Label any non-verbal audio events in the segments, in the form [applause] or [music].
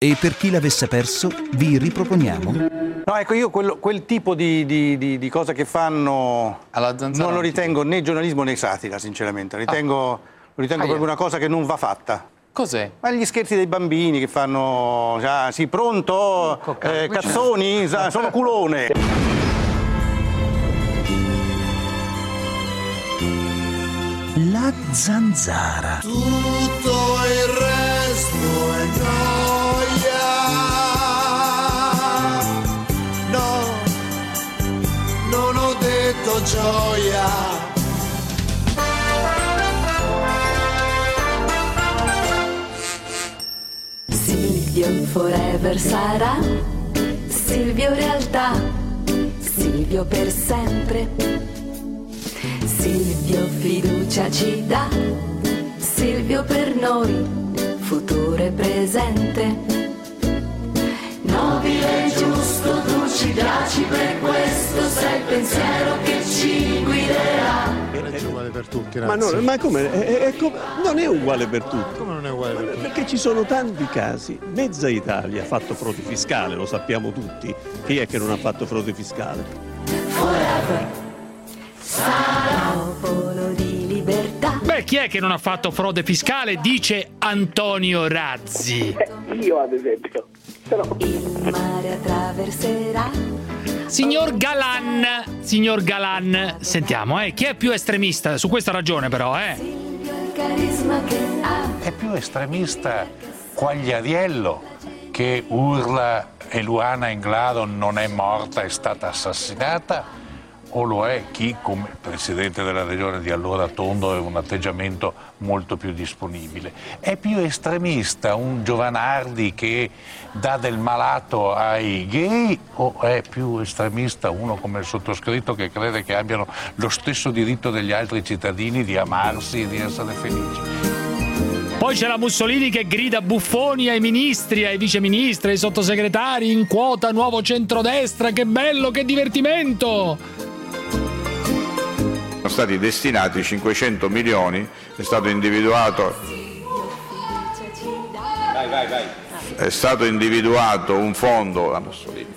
E per chi l'avesse perso, vi riproponiamo No, ecco, io quello- quel tipo di, di- di- di cosa che fanno Alla zanzara non lo ritengo né giornalismo né satira, sinceramente. Ritengo, lo ritengo Ah, proprio yeah. una cosa che non va fatta. Cos'è? Ma gli scherzi dei bambini che fanno, già, sì, pronto, eh, cazzoni, sa- sono culone. La zanzara. Tutto gioia. Silvio forever sarà, Silvio realtà, Silvio per sempre. Silvio fiducia ci dà, Silvio per noi, futuro e presente. Nobile e giusto, tu ci piaci per questo, sei il pensiero che ci guiderà. Non è uguale per tutti, Ma, no, ma come? È- è come- non è uguale per tutti. Come non è uguale per tutti? Perché ci sono tanti casi. Mezza Italia ha fatto frode fiscale, lo sappiamo tutti. Chi è che non ha fatto frode fiscale? Popolo di libertà. Beh, chi è che non ha fatto frode fiscale? Dice Antonio Razzi. Io ad esempio. Però Il mare attraverserà. Signor Galan, signor Galan, sentiamo, eh, chi è più estremista? Su questa ragione però, eh. Silvio il carisma che ha. È più estremista Quagliariello che urla e Luana Inglaro non è morta, è stata assassinata? O lo è chi, come presidente della regione di allora Tondo, ha un atteggiamento molto più disponibile? È più estremista un Giovanardi che dà del malato ai gay o è più estremista uno come il sottoscritto che crede che abbiano lo stesso diritto degli altri cittadini di amarsi e di essere felici? Poi c'è la Mussolini che grida buffoni ai ministri, ai viceministri, ai sottosegretari in quota nuovo centrodestra, che bello, che divertimento! Sono stati destinati 500 milioni, è stato individuato, è stato individuato un fondo, la Mussolini.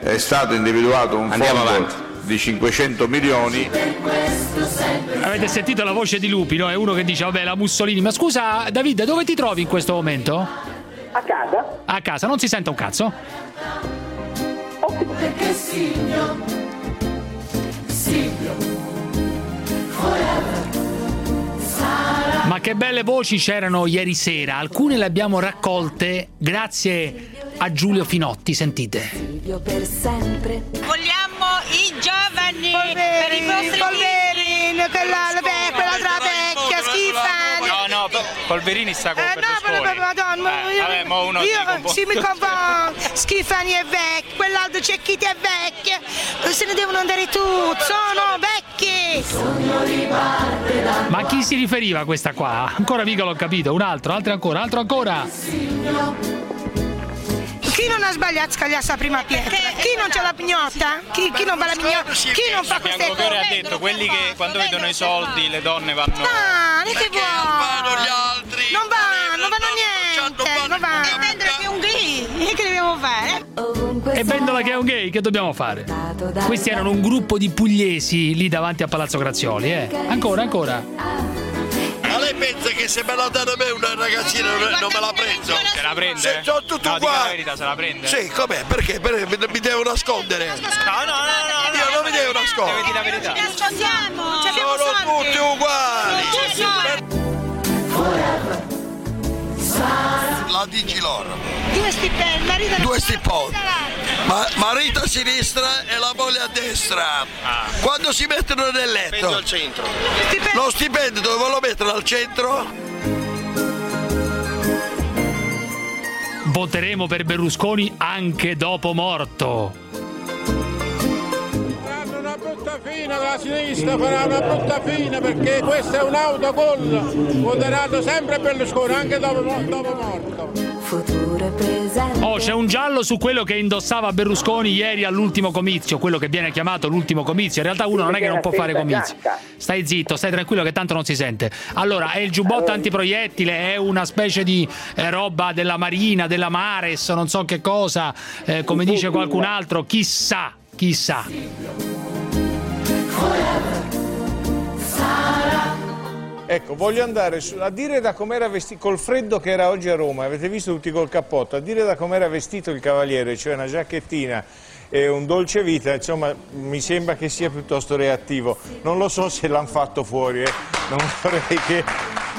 è stato individuato un fondo di 500 milioni Avete sentito la voce di Lupi, no? È uno che dice, vabbè, la Mussolini. Ma scusa, Davide, dove ti trovi in questo momento? a casa A casa, non si sente un cazzo? Perché Ma che belle voci c'erano ieri sera. Alcune le abbiamo raccolte grazie a Giulio Finotti, sentite. Silvio per sempre. Vogliamo i giovani per i vostri Polverini, quella, beh, quella tra vecchia, schifani. No, no, Polverini sta con Eh no, Berlusconi. ma- ma- madonna, Eh, io, vabbè, mo uno si io compon- si mi confondo. Schifani è vecchio, quell'altro Cecchiti è vecchia. Se ne devono andare tutti, sono vecchi. Ma a chi si riferiva questa qua? Ancora mica l'ho capito. Un altro, altro ancora, altro ancora. Chi non ha sbagliato a scagliarsi la prima pietra? Chi non c'ha la pignotta? Chi, chi non fa la pignotta? Chi non fa queste Biancofiore ha cose? detto quelli che quando vedono i soldi le donne vanno Ah, ne che vuoi? gli altri. Non vanno, non vanno niente, non vanno. vendere che un gay. E che dobbiamo fare? E vendola che è un gay, che dobbiamo fare? Questi erano un gruppo di pugliesi lì davanti a Palazzo Grazioli, eh. Ancora, ancora. Ma lei pensa che se me la dà a me una ragazzina non, non me la prendo? Se la prende? Se sono tutto no, dica la uguali. verità, se la prende? Sì, com'è? Perché? Perché mi, mi devo nascondere? No, no, no, no. Io non mi devo Deve nascondere. dire la verità. Ci siamo, non ci Sono uguali. La dici loro. Due stipendi, marito Due stipendi. Ma, marito a sinistra e la moglie a destra. Quando si mettono nel letto. al centro. Lo stipendio dove lo mettono al centro? Voteremo per Berlusconi anche dopo morto. Brutta fine la sinistra, farà una brutta fine perché questo è un autogol. Voteranno sempre Berlusconi anche dopo, dopo morto. futuro presente. Oh, c'è un giallo su quello che indossava Berlusconi ieri all'ultimo comizio, quello che viene chiamato l'ultimo comizio. In realtà uno non è che non può fare comizi. Stai zitto, stai tranquillo che tanto non si sente. Allora, è il giubbotto antiproiettile, è una specie di eh, roba della Marina, della Mares, non so che cosa, eh, come dice qualcun altro, chissà, chissà. Ecco, voglio andare su- a dire da com'era vestito, col freddo che era oggi a Roma, avete visto tutti col cappotto, a dire da com'era vestito il cavaliere, cioè una giacchettina e un dolce vita, insomma, mi sembra che sia piuttosto reattivo. Non lo so se l'hanno fatto fuori, eh. non, [laughs] vorrei che,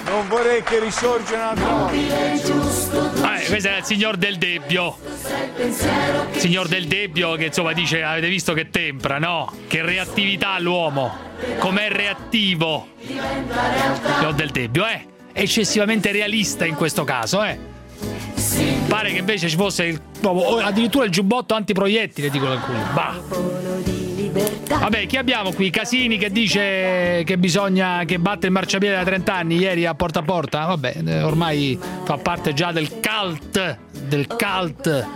non vorrei che risorge un'altra volta. Ah, questo è il signor del Debbio. Il signor del Debbio che insomma dice avete visto che tempra, no? Che reattività all'uomo. Com'è reattivo. Signor del Debbio, eh? Eccessivamente realista in questo caso, eh? Pare che invece ci fosse il, addirittura il giubbotto antiproiettile, dicono alcuni. Bah. Vabbè, chi abbiamo qui? Casini che dice che bisogna che batte il marciapiede da 30 anni ieri a porta a porta? Vabbè, eh, ormai fa parte già del cult, del cult.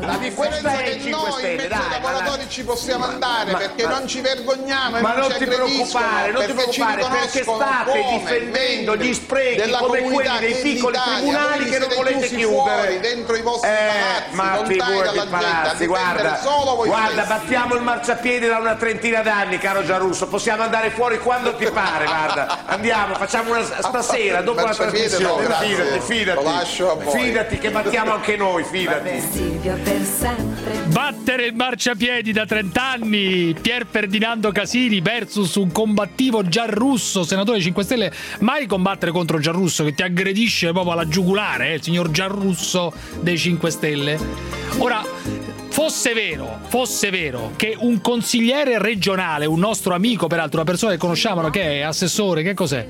La differenza è che noi in mezzo ai lavoratori ci possiamo andare Ma- perché ma- non ci vergogniamo e Ma non, non ci ti preoccupare, non ti preoccupare, perché state difendendo gli sprechi della come quelli dei piccoli tribunali che non volete chiudere. dentro i vostri Eh, palazzi, ma figurati palazzi, guarda, guarda, battiamo il marciapiede da una trentina d'anni, caro Gianrusso, possiamo andare fuori quando ti pare, guarda, andiamo, facciamo una [laughs] stasera, dopo la trasmissione, fidati, fidati, Lo lascio a voi. fidati che battiamo anche noi, fidati. Per sempre. Battere il marciapiedi da 30 anni, Pier Ferdinando Casini versus un combattivo Giarrusso, senatore 5 Stelle. Mai combattere contro Giarrusso che ti aggredisce proprio alla giugulare, eh, il signor Giarrusso dei 5 Stelle. Ora, fosse vero, fosse vero che un consigliere regionale, un nostro amico, peraltro una persona che conosciamo, che è assessore, che cos'è?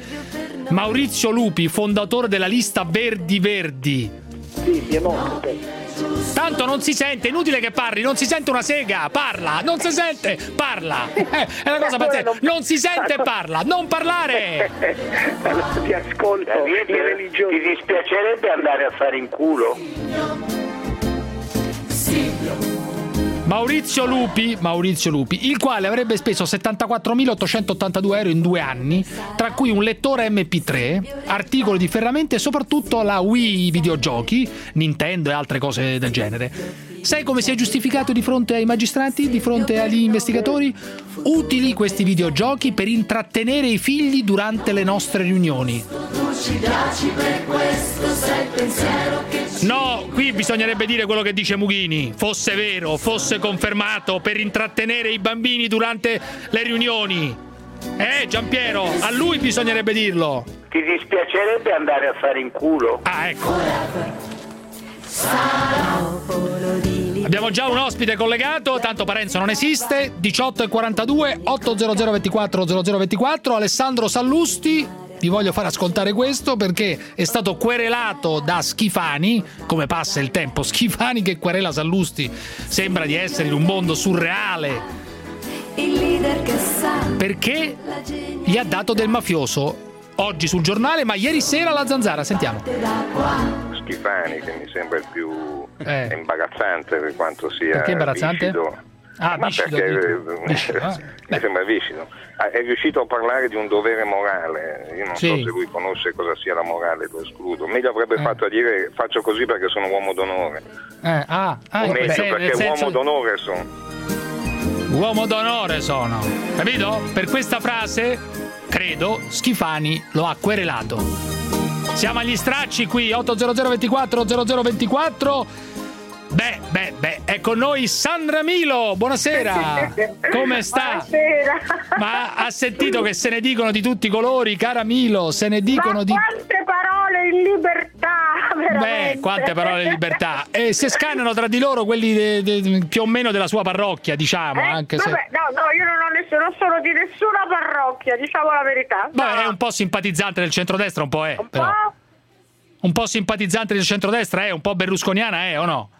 Maurizio Lupi, fondatore della lista Verdi Verdi. Sì, Piemonte. Tanto non si sente, inutile che parli, non si sente una sega, parla, non si sente, parla. Eh, è una cosa [laughs] pazzesca, non si sente, parla, non parlare. [laughs] Ti ascolto, Niente, i religiosi. Ti dispiacerebbe andare a fare in culo? Maurizio Lupi, Maurizio Lupi, il quale avrebbe speso 74.882 euro in due anni, tra cui un lettore MP3, articoli di ferramenta e soprattutto la Wii videogiochi, Nintendo e altre cose del genere. Sai come si è giustificato di fronte ai magistrati, di fronte agli investigatori? Utili questi videogiochi per intrattenere i figli durante le nostre riunioni. Tu ci piaci per questo, sei il pensiero che No, qui bisognerebbe dire quello che dice Mughini. Fosse vero, fosse confermato per intrattenere i bambini durante le riunioni. Eh, Giampiero, a lui bisognerebbe dirlo. Ti dispiacerebbe andare a fare in culo? Ah, ecco. Abbiamo già un ospite collegato, tanto Parenzo non esiste. 18 e 42 800 24 0024 Alessandro Sallusti. Vi voglio far ascoltare questo perché è stato querelato da Schifani, come passa il tempo, Schifani che querela Sallusti, sembra di essere in un mondo surreale, il leader che sa perché gli ha dato del mafioso oggi sul giornale, ma ieri sera alla zanzara, sentiamo. Schifani, che mi sembra il più Eh. imbarazzante per quanto sia Perché imbarazzante? viscido. Ah, Ma viscido, perché dico. eh, Viscido, ah. mi sembra viscido. Ah, È riuscito a parlare di un dovere morale. Io non Sì. so se lui conosce cosa sia la morale, lo escludo. Meglio avrebbe Eh. fatto a dire faccio così perché sono uomo d'onore. Eh, ah, ah, o meglio sen- perché senso- uomo d'onore sono. Uomo d'onore sono. Capito? Per questa frase, credo, Schifani lo ha querelato. Siamo agli stracci qui, 800 24 0024. Beh, beh, beh, è con noi Sandra Milo. Buonasera. [laughs] Come sta? Buonasera. Ma ha sentito che se ne dicono di tutti i colori, cara Milo, se ne dicono di Quante parole in libertà, [laughs] veramente. Beh, quante parole di libertà. E se scannano tra di loro quelli de- de- più o meno della sua parrocchia, diciamo, anche se Eh, Vabbè, no, no, io non, ho nessuno, non sono di nessuna parrocchia, diciamo la verità. Beh, è un po' simpatizzante del centrodestra, un po' è. però. Un po' simpatizzante del centrodestra è, un po' berlusconiana è o no?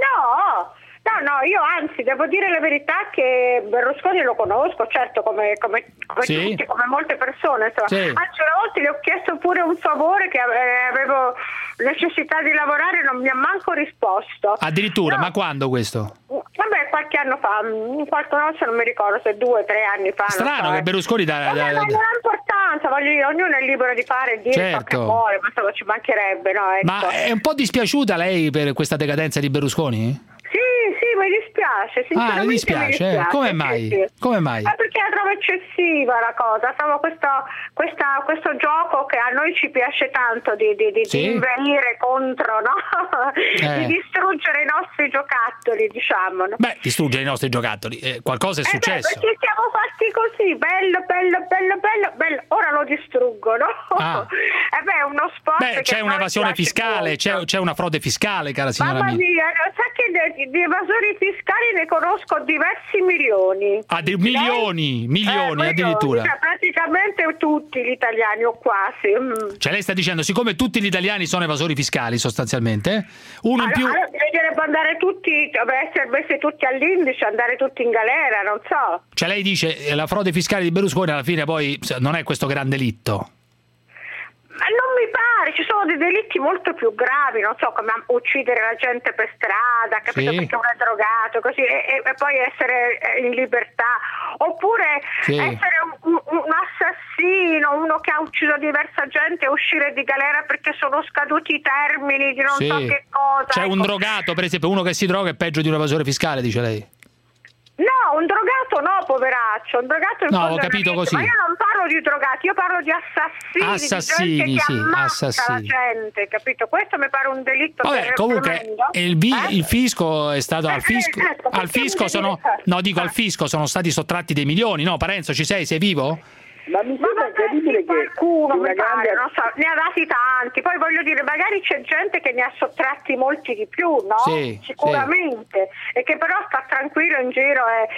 No, No, no, io anzi devo dire la verità che Berlusconi lo conosco, certo, come, come, come Sì. tutti, come molte persone. Insomma. Sì. Anzi, una volta gli ho chiesto pure un favore che eh, avevo necessità di lavorare e non mi ha manco risposto. Addirittura, ma quando questo? Vabbè, qualche anno fa, qualche anno non mi ricordo se due o tre anni fa. Strano so, che eh. Berlusconi da, da- ma non ha importanza, voglio dire, ognuno è libero di fare e dire ciò che Certo. vuole, ma insomma ci mancherebbe, no? Ecco. Ma è un po' dispiaciuta lei per questa decadenza di Berlusconi? Sì, sì, mi dispiace, sinceramente Ah, mi dispiace? dispiace, Come sì, mai? sì. Come mai? Eh, perché la trovo eccessiva la cosa, trovo questo, questa- questo gioco che a noi ci piace tanto di, di, di, Sì. di inveire contro, no? Eh. [laughs] di distruggere i nostri giocattoli, diciamo. No? Beh, distruggere i nostri giocattoli. Eh, qualcosa è Eh beh, successo. perché siamo fatti così, bello, bello, bello, bello, bello, ora lo distruggono. Ah. [laughs] Eh beh, è uno sport Beh, che c'è un'evasione fiscale, c'è, c'è una frode fiscale, cara signora Mamma mia. mia, sa che di, di evasori fiscali ne conosco diversi milioni. Ah, di- milioni, milioni Eh, addirittura. cioè, praticamente tutti gli italiani o quasi. mm. Cioè lei sta dicendo, siccome tutti gli italiani sono evasori fiscali sostanzialmente, uno in più... Allora, bisognerebbe andare tutti, essere messi tutti all'indice, andare tutti in galera, non so. Cioè lei dice eh, la frode fiscale di Berlusconi alla fine poi non è questo gran delitto. Ma non mi pare, ci sono dei delitti molto più gravi, non so, come uccidere la gente per strada, capito? Sì. Perché uno è drogato, così, e, e- poi essere eh, in libertà. Oppure Sì. essere un, un- un assassino, uno che ha ucciso diversa gente e uscire di galera perché sono scaduti i termini di non Sì. so che cosa. C'è un ecco. drogato, per esempio, uno che si droga è peggio di un evasore fiscale, dice lei. No, un drogato no, poveraccio, un drogato No, ho capito così. Ma io non parlo di drogati, io parlo di assassini, Assassini, di sì, assassini. gente, capito? Questo mi pare un delitto Vabbè, comunque il, vi- Eh? il fisco è stato al [laughs] Eh, fisco, ecco, al fisco sono no dico al fisco sono stati sottratti dei milioni, no? Parenzo, ci sei? Sei vivo? Ma mi sembra incredibile che qualcuno una mi pare, grande non so, ne ha dati tanti, poi voglio dire, magari c'è gente che ne ha sottratti molti di più, no? Sì, Sicuramente, e che però sta tranquillo in giro. E,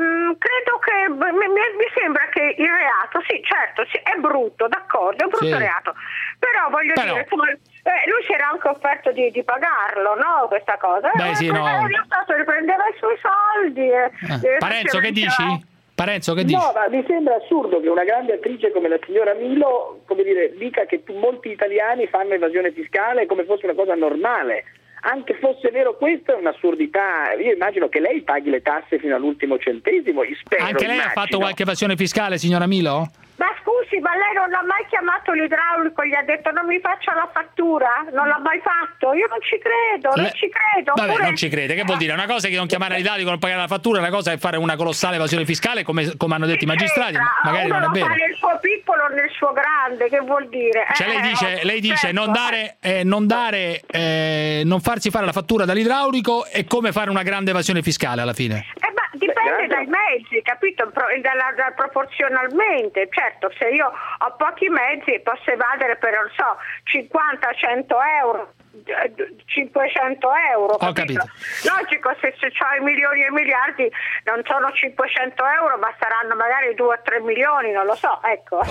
mm, credo che mi, mi- sembra che il reato, sì, certo, sì, è brutto, d'accordo, è un brutto Sì. reato, però voglio Però- dire, insomma, eh, lui si era anche offerto di, di pagarlo, no? Questa cosa. Beh, Eh, sì, eh, no. Lo Stato riprendeva i suoi soldi. e- Eh, Parenzo, che dici? Parenzo, che dici? No, ma mi sembra assurdo che una grande attrice come la signora Milo, come dire, dica che molti italiani fanno evasione fiscale come fosse una cosa normale. Anche fosse vero questo è un'assurdità. Io immagino che lei paghi le tasse fino all'ultimo centesimo, spero. Anche lei ha immagino. fatto qualche evasione fiscale, signora Milo? Ma scusi, ma lei non ha mai chiamato l'idraulico gli ha detto non mi faccia la fattura? Non l'ha mai fatto? Io non ci credo, non Le- ci credo. Vabbè, Oppure- non ci crede. Che vuol dire? Una cosa è che non chiamare l'Italia non pagare la fattura, una cosa è fare una colossale evasione fiscale, come, come hanno detto i magistrati. C'entra, Magari uno non è vero. nel suo piccolo o nel suo grande, che vuol dire? Cioè lei Eh, dice, oh, lei dice certo, non dare, eh, non, dare eh, non farsi fare la fattura dall'idraulico è come fare una grande evasione fiscale alla fine. Eh, ma dipende dai mezzi, capito? Pro- dalla- da- proporzionalmente. Certo, se io ho pochi mezzi posso evadere per, non so, 50-100 euro. eh, 500 euro Ho capito? capito. logico se, se ho i milioni e i miliardi non sono 500 euro ma saranno magari 2 o 3 milioni non lo so ecco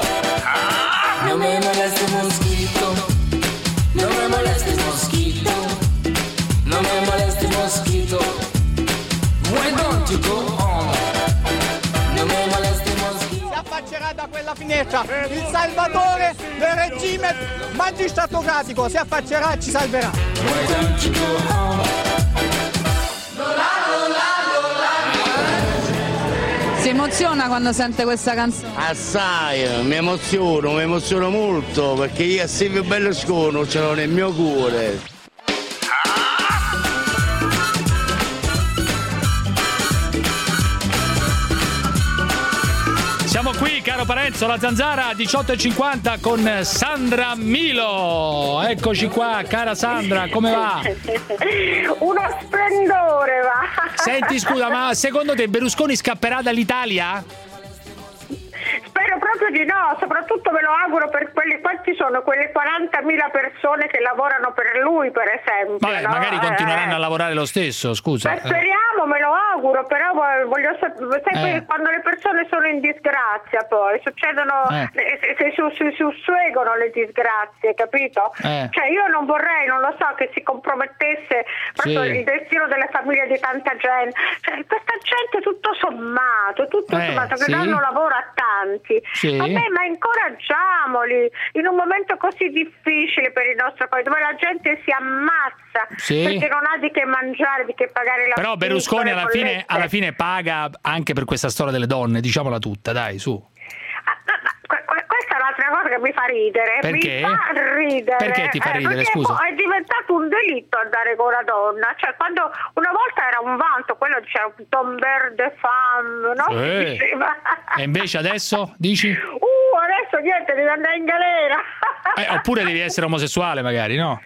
No me molestes mosquito, no me molestes mosquito, no me molestes mosquito. Why don't you go Da quella finestra il salvatore del regime magistratocratico, si affaccerà e ci salverà. Si emoziona quando sente questa canzone. Assai, mi emoziono, mi emoziono molto perché io a Silvio Berlusconi ce l'ho nel mio cuore. Siamo qui, caro Parenzo, la zanzara 18.50 con Sandra Milo. Eccoci qua, cara Sandra, come va? [laughs] uno splendore va Senti, scusa, ma secondo te Berlusconi scapperà dall'Italia? Spero proprio di no, soprattutto me lo auguro per quelli, quanti sono quelle 40.000 persone che lavorano per lui, per esempio. Vabbè, no? magari Eh, continueranno a lavorare lo stesso, scusa. Ma speriamo, me lo auguro, però vo- voglio sapere, sai, Eh. quando le persone sono in disgrazia poi succedono, Eh. eh, si susseguono le disgrazie, capito? Eh. Cioè io non vorrei, non lo so, che si compromettesse proprio Sì. il destino delle famiglie di tanta gente. Cioè, questa gente tutto sommato, tutto Eh, sommato, che sì. danno lavoro a tanti. Sì. Vabbè, ma incoraggiamoli in un momento così difficile per il nostro paese, dove la gente si ammazza Sì. perché non ha di che mangiare, di che pagare la Però Berlusconi alla fine, alla fine paga anche per questa storia delle donne, diciamola tutta, dai, su. Que- que- Questa è un'altra cosa che mi fa ridere. Perché? Mi fa ridere. Perché ti fa Eh, ridere, perché scusa? È diventato un delitto andare con una donna. Cioè, quando una volta era un vanto, quello diceva un tomber de femme, no? [laughs] Eh. E invece adesso dici? Uh, adesso niente, devi andare in galera. Eh, oppure devi essere omosessuale, magari, no?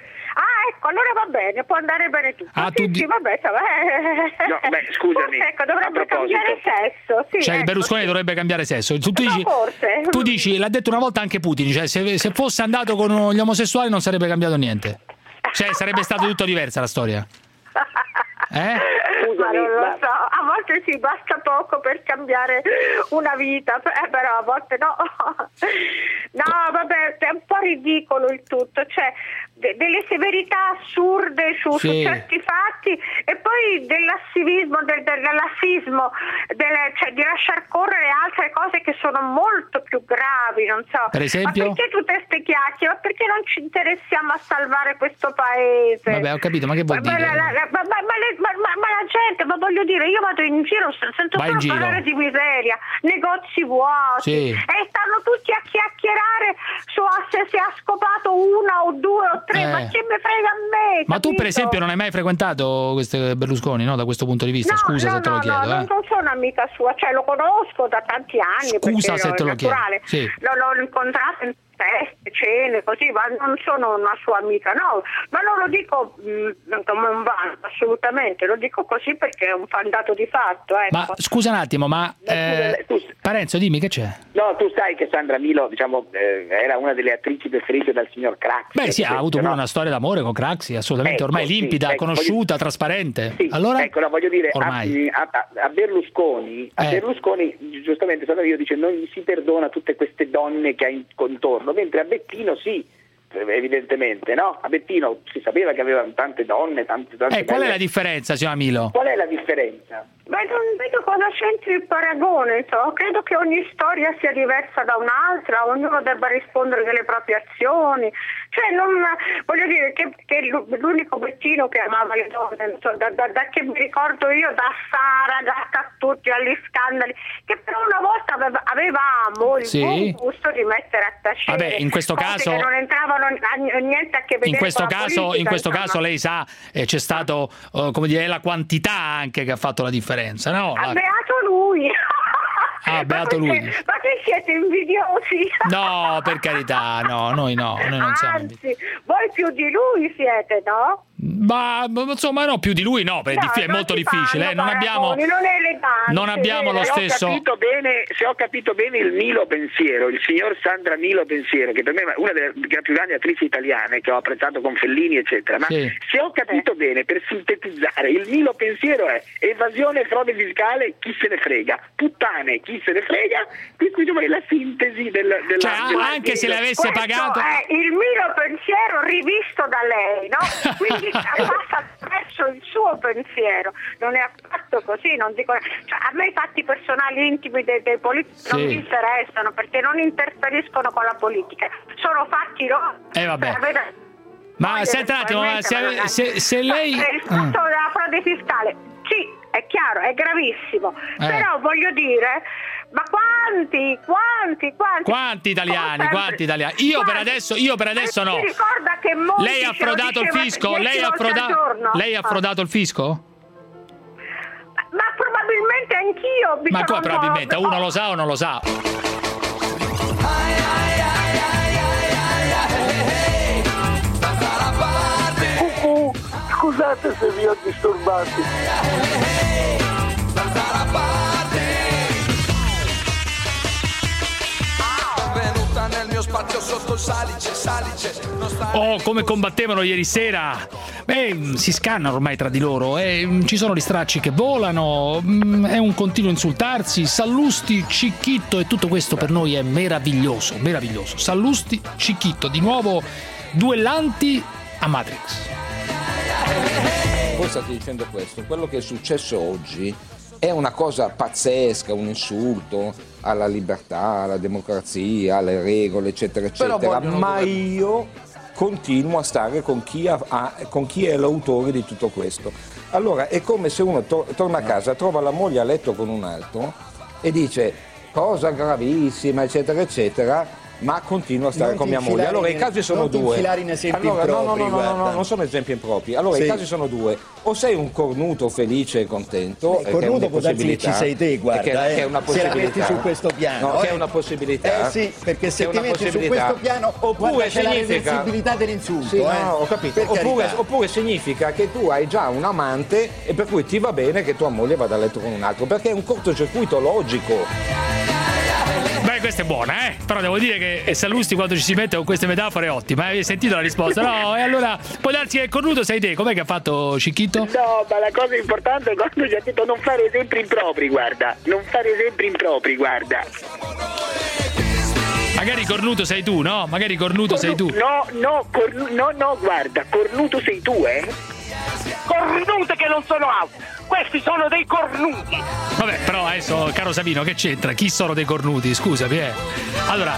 Ecco, allora va bene, può andare bene tutto. Ah, sì, tu di- sì, vabbè, insomma, eh. No, beh, scusami, Ecco, a dovrebbe cambiare sesso. Sì, Cioè, il ecco, Berlusconi sì. dovrebbe cambiare sesso. Tu, tu dici, forse. tu dici, l'ha detto una volta anche Putin, cioè se, se fosse andato con gli omosessuali non sarebbe cambiato niente. Cioè, sarebbe stato tutto diversa la storia. [laughs] Eh? ma non lo so, a volte sì, basta poco per cambiare una vita, eh, però a volte no. [laughs] No, vabbè, è un po' ridicolo il tutto, cioè de- delle severità assurde su, su Sì. certi fatti e poi del lassivismo, del, del lassismo, del- cioè di lasciar correre altre cose che sono molto più gravi, non so. Per esempio? Ma perché tutte queste chiacchiere? Ma perché non ci interessiamo a salvare questo paese? Vabbè, ho capito, ma che vuol Ma, dire? la, la- ma- ma- ma la gente, ma voglio dire, io vado in giro, sento Vai solo parlare di miseria, negozi vuoti, Sì. e stanno tutti a chiacchierare su se si ha scopato una o due o tre, Eh. ma che me frega a me? Ma tu, per esempio, non hai mai frequentato queste Berlusconi, no? Da questo punto di vista? No, Scusa no, se te lo chiedo, no, eh. non, non sono amica sua, cioè lo conosco da tanti anni. Scusa se te lo chiedo, sì. L'ho, l'ho incontrato in feste, cene, così, ma non sono una sua amica, no. Ma non lo dico mh, come un vanto, assolutamente, lo dico così perché è un fan dato di fatto. Ecco. Ma scusa un attimo, ma eh, Parenzo, dimmi che c'è? No, tu sai che Sandra Milo, diciamo, eh, era una delle attrici preferite dal signor Craxi. Beh, sì, ha avuto pure no? una storia d'amore con Craxi, assolutamente Ecco, ormai sì, limpida, ecco, conosciuta, trasparente. Sì, allora? ecco, no, voglio dire, a, Ormai. a- a- a Berlusconi, a Eh. Berlusconi, giustamente Sandra Milo dice non gli si perdona tutte queste donne che ha in- contorno, mentre a Bettino sì, evidentemente, no? A Bettino si sapeva che aveva tante donne, tante, tante Eh, qual è la differenza, signora Milo? Qual è la differenza? Ma non vedo cosa c'entri il paragone, insomma. credo che ogni storia sia diversa da un'altra, ognuno debba rispondere delle proprie azioni. Cioè, non, voglio dire che, che l'u- l'unico Bettino che amava le donne, so, da, da- da che mi ricordo io, da Sara, da Cattucci agli scandali, che per una volta aveva, avevamo il Sì. buon gusto di mettere a tacere Vabbè, in questo caso- non entravano a- niente a che vedere In questo caso, politica, in questo insomma. caso lei sa, eh, c'è stato, eh, come dire, la quantità anche che ha fatto la differenza, no? La- beato lui! Ah, beato Ma lui. Ma che siete invidiosi? No, per carità, no, noi no, noi non siamo invidiosi. Anzi, voi più di lui siete, no? Ma ma, insomma, no, più di lui no, perché è No, è molto difficile, fanno eh, non abbiamo non è non abbiamo lo Se ho stesso capito bene, se ho capito bene il Milo pensiero, il signor Sandra Milo pensiero, che per me è una delle delle più grandi attrici italiane che ho apprezzato con Fellini, eccetera. Ma Sì. se ho capito bene, per sintetizzare, il Milo pensiero è evasione e frode fiscale, chi se ne frega, puttane, chi se ne frega, quindi diciamo è la sintesi del, della, Cioè, della- anche se le avesse Questo pagato è il mio pensiero rivisto da lei, no? [laughs] Quindi passa attraverso il suo pensiero. Non è affatto così, non dico... cioè, a me i fatti personali intimi dei, dei politici non Sì. mi interessano perché non interferiscono con la politica. Sono fatti loro. Eh, vabbè. Cioè, vede- Ma Poi senta un attimo, se, se- se lei Eh, Il fatto della frode fiscale, sì, è chiaro, è gravissimo. Eh. Però voglio dire, ma quanti, quanti, quanti? Quanti italiani, quanti italiani? Io per Quanti? adesso, io per adesso no. Si ricorda che Monti Lei ha lo frodato il fisco? Lei ha frodato? Lei ha Ah. frodato il fisco? Ma probabilmente anch'io. Ma come un po'- probabilmente uno lo sa o non lo sa? Cucù, scusate se vi ho disturbati. Spazio sotto il salice, salice. Non sta Oh, come combattevano ieri sera! Beh, si scannano ormai tra di loro, eh, ci sono gli stracci che volano, mm, è un continuo insultarsi. Sallusti, Cicchitto e tutto questo per noi è meraviglioso, meraviglioso. Sallusti, Cicchitto, di nuovo duellanti a Matrix. Voi state dicendo questo, quello che è successo oggi è una cosa pazzesca, un insulto alla libertà, alla democrazia, alle regole, eccetera, eccetera, ma io continuo a stare con chi, ha- ha- con chi è l'autore di tutto questo. Allora è come se uno to- torna a casa, trova la moglie a letto con un altro e dice cosa gravissima, eccetera, eccetera, ma continua a stare Non con mia moglie. Allora i in- casi sono due. allora, no, no, no, no, no, non sono esempi impropri. Allora Sì. i casi sono due. O sei un cornuto felice e contento, Beh, che cornuto può darsi che ci sei te, guarda, che, è- eh, che è una possibilità. metti su questo piano, No, che eh. è una possibilità. Eh sì, perché se Che ti metti su questo piano, oppure guarda, c'è la significa reversibilità dell'insulto, Sì, eh. no, ho capito. Oppure, oppure significa che tu hai già un amante e per cui ti va bene che tua moglie vada a letto con un altro, perché è un cortocircuito logico. Beh, questa è buona, eh? Però devo dire che Sallusti quando ci si mette con queste metafore è ottima. Hai sentito la risposta? No, e allora può darsi che cornuto sei te. Com'è che ha fatto Cicchitto? No, ma la cosa importante è quando gli ha detto non fare esempi impropri, guarda. Non fare esempi impropri, guarda. Magari cornuto sei tu, no? Magari cornuto sei tu. No, no, cornu- no, no, guarda, cornuto sei tu, eh? Cornute che non sono auto! Questi sono dei cornuti! Vabbè, però adesso, caro Savino, che c'entra? Chi sono dei cornuti? Scusami, eh. Allora,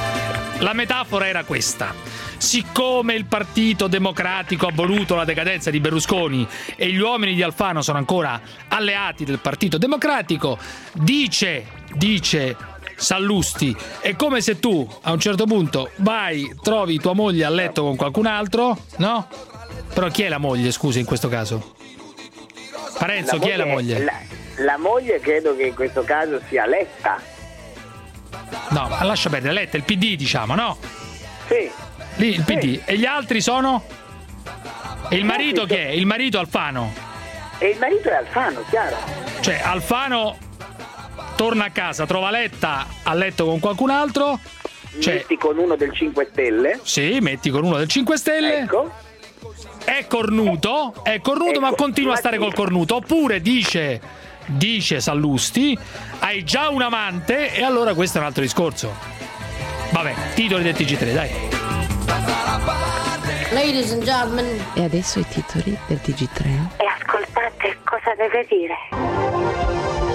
la metafora era questa. Siccome il Partito Democratico ha voluto la decadenza di Berlusconi e gli uomini di Alfano sono ancora alleati del Partito Democratico, dice, dice Sallusti, è come se tu a un certo punto vai, trovi tua moglie a letto con qualcun altro, no? Però chi è la moglie, scusa, in questo caso? Parenzo, chi è la moglie? La, la moglie credo che in questo caso sia Letta. No, ma lascia perdere, Letta, il PD diciamo, no? Sì. Lì il PD. E gli altri sono? E il marito chi è? Il marito Alfano. E il marito è Alfano, chiaro. Cioè, Alfano torna a casa, trova Letta a letto con qualcun altro. Cioè, Metti con uno del 5 Stelle. sì, metti con uno del 5 Stelle. Ecco. È cornuto, è cornuto, ma continua a stare col cornuto. Oppure dice, dice Sallusti, hai già un amante e allora questo è un altro discorso. Vabbè, titoli del TG3, dai. Ladies and gentlemen. E adesso i titoli del TG3. E ascoltate cosa deve dire.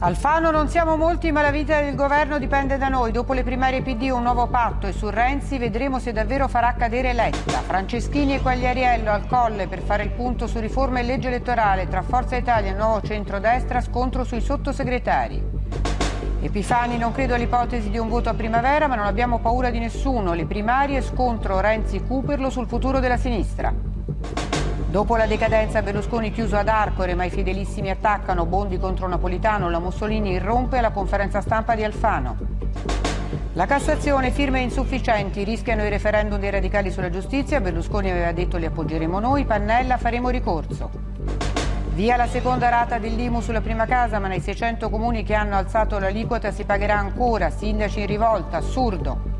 Alfano non siamo molti ma la vita del governo dipende da noi. Dopo le primarie PD un nuovo patto e su Renzi vedremo se davvero farà cadere Letta. Franceschini e Quagliariello al colle per fare il punto su riforma e legge elettorale tra Forza Italia e Nuovo Centrodestra scontro sui sottosegretari. Epifani non credo all'ipotesi di un voto a primavera ma non abbiamo paura di nessuno. Le primarie scontro Renzi-Cuperlo sul futuro della sinistra. Dopo la decadenza Berlusconi chiuso ad Arcore ma i fedelissimi attaccano Bondi contro Napolitano, la Mussolini irrompe alla conferenza stampa di Alfano. La Cassazione, firme insufficienti, rischiano i referendum dei radicali sulla giustizia, Berlusconi aveva detto li appoggeremo noi, Pannella faremo ricorso. Via la seconda rata dell'IMU sulla prima casa, ma nei 600 comuni che hanno alzato l'aliquota si pagherà ancora, sindaci in rivolta, assurdo.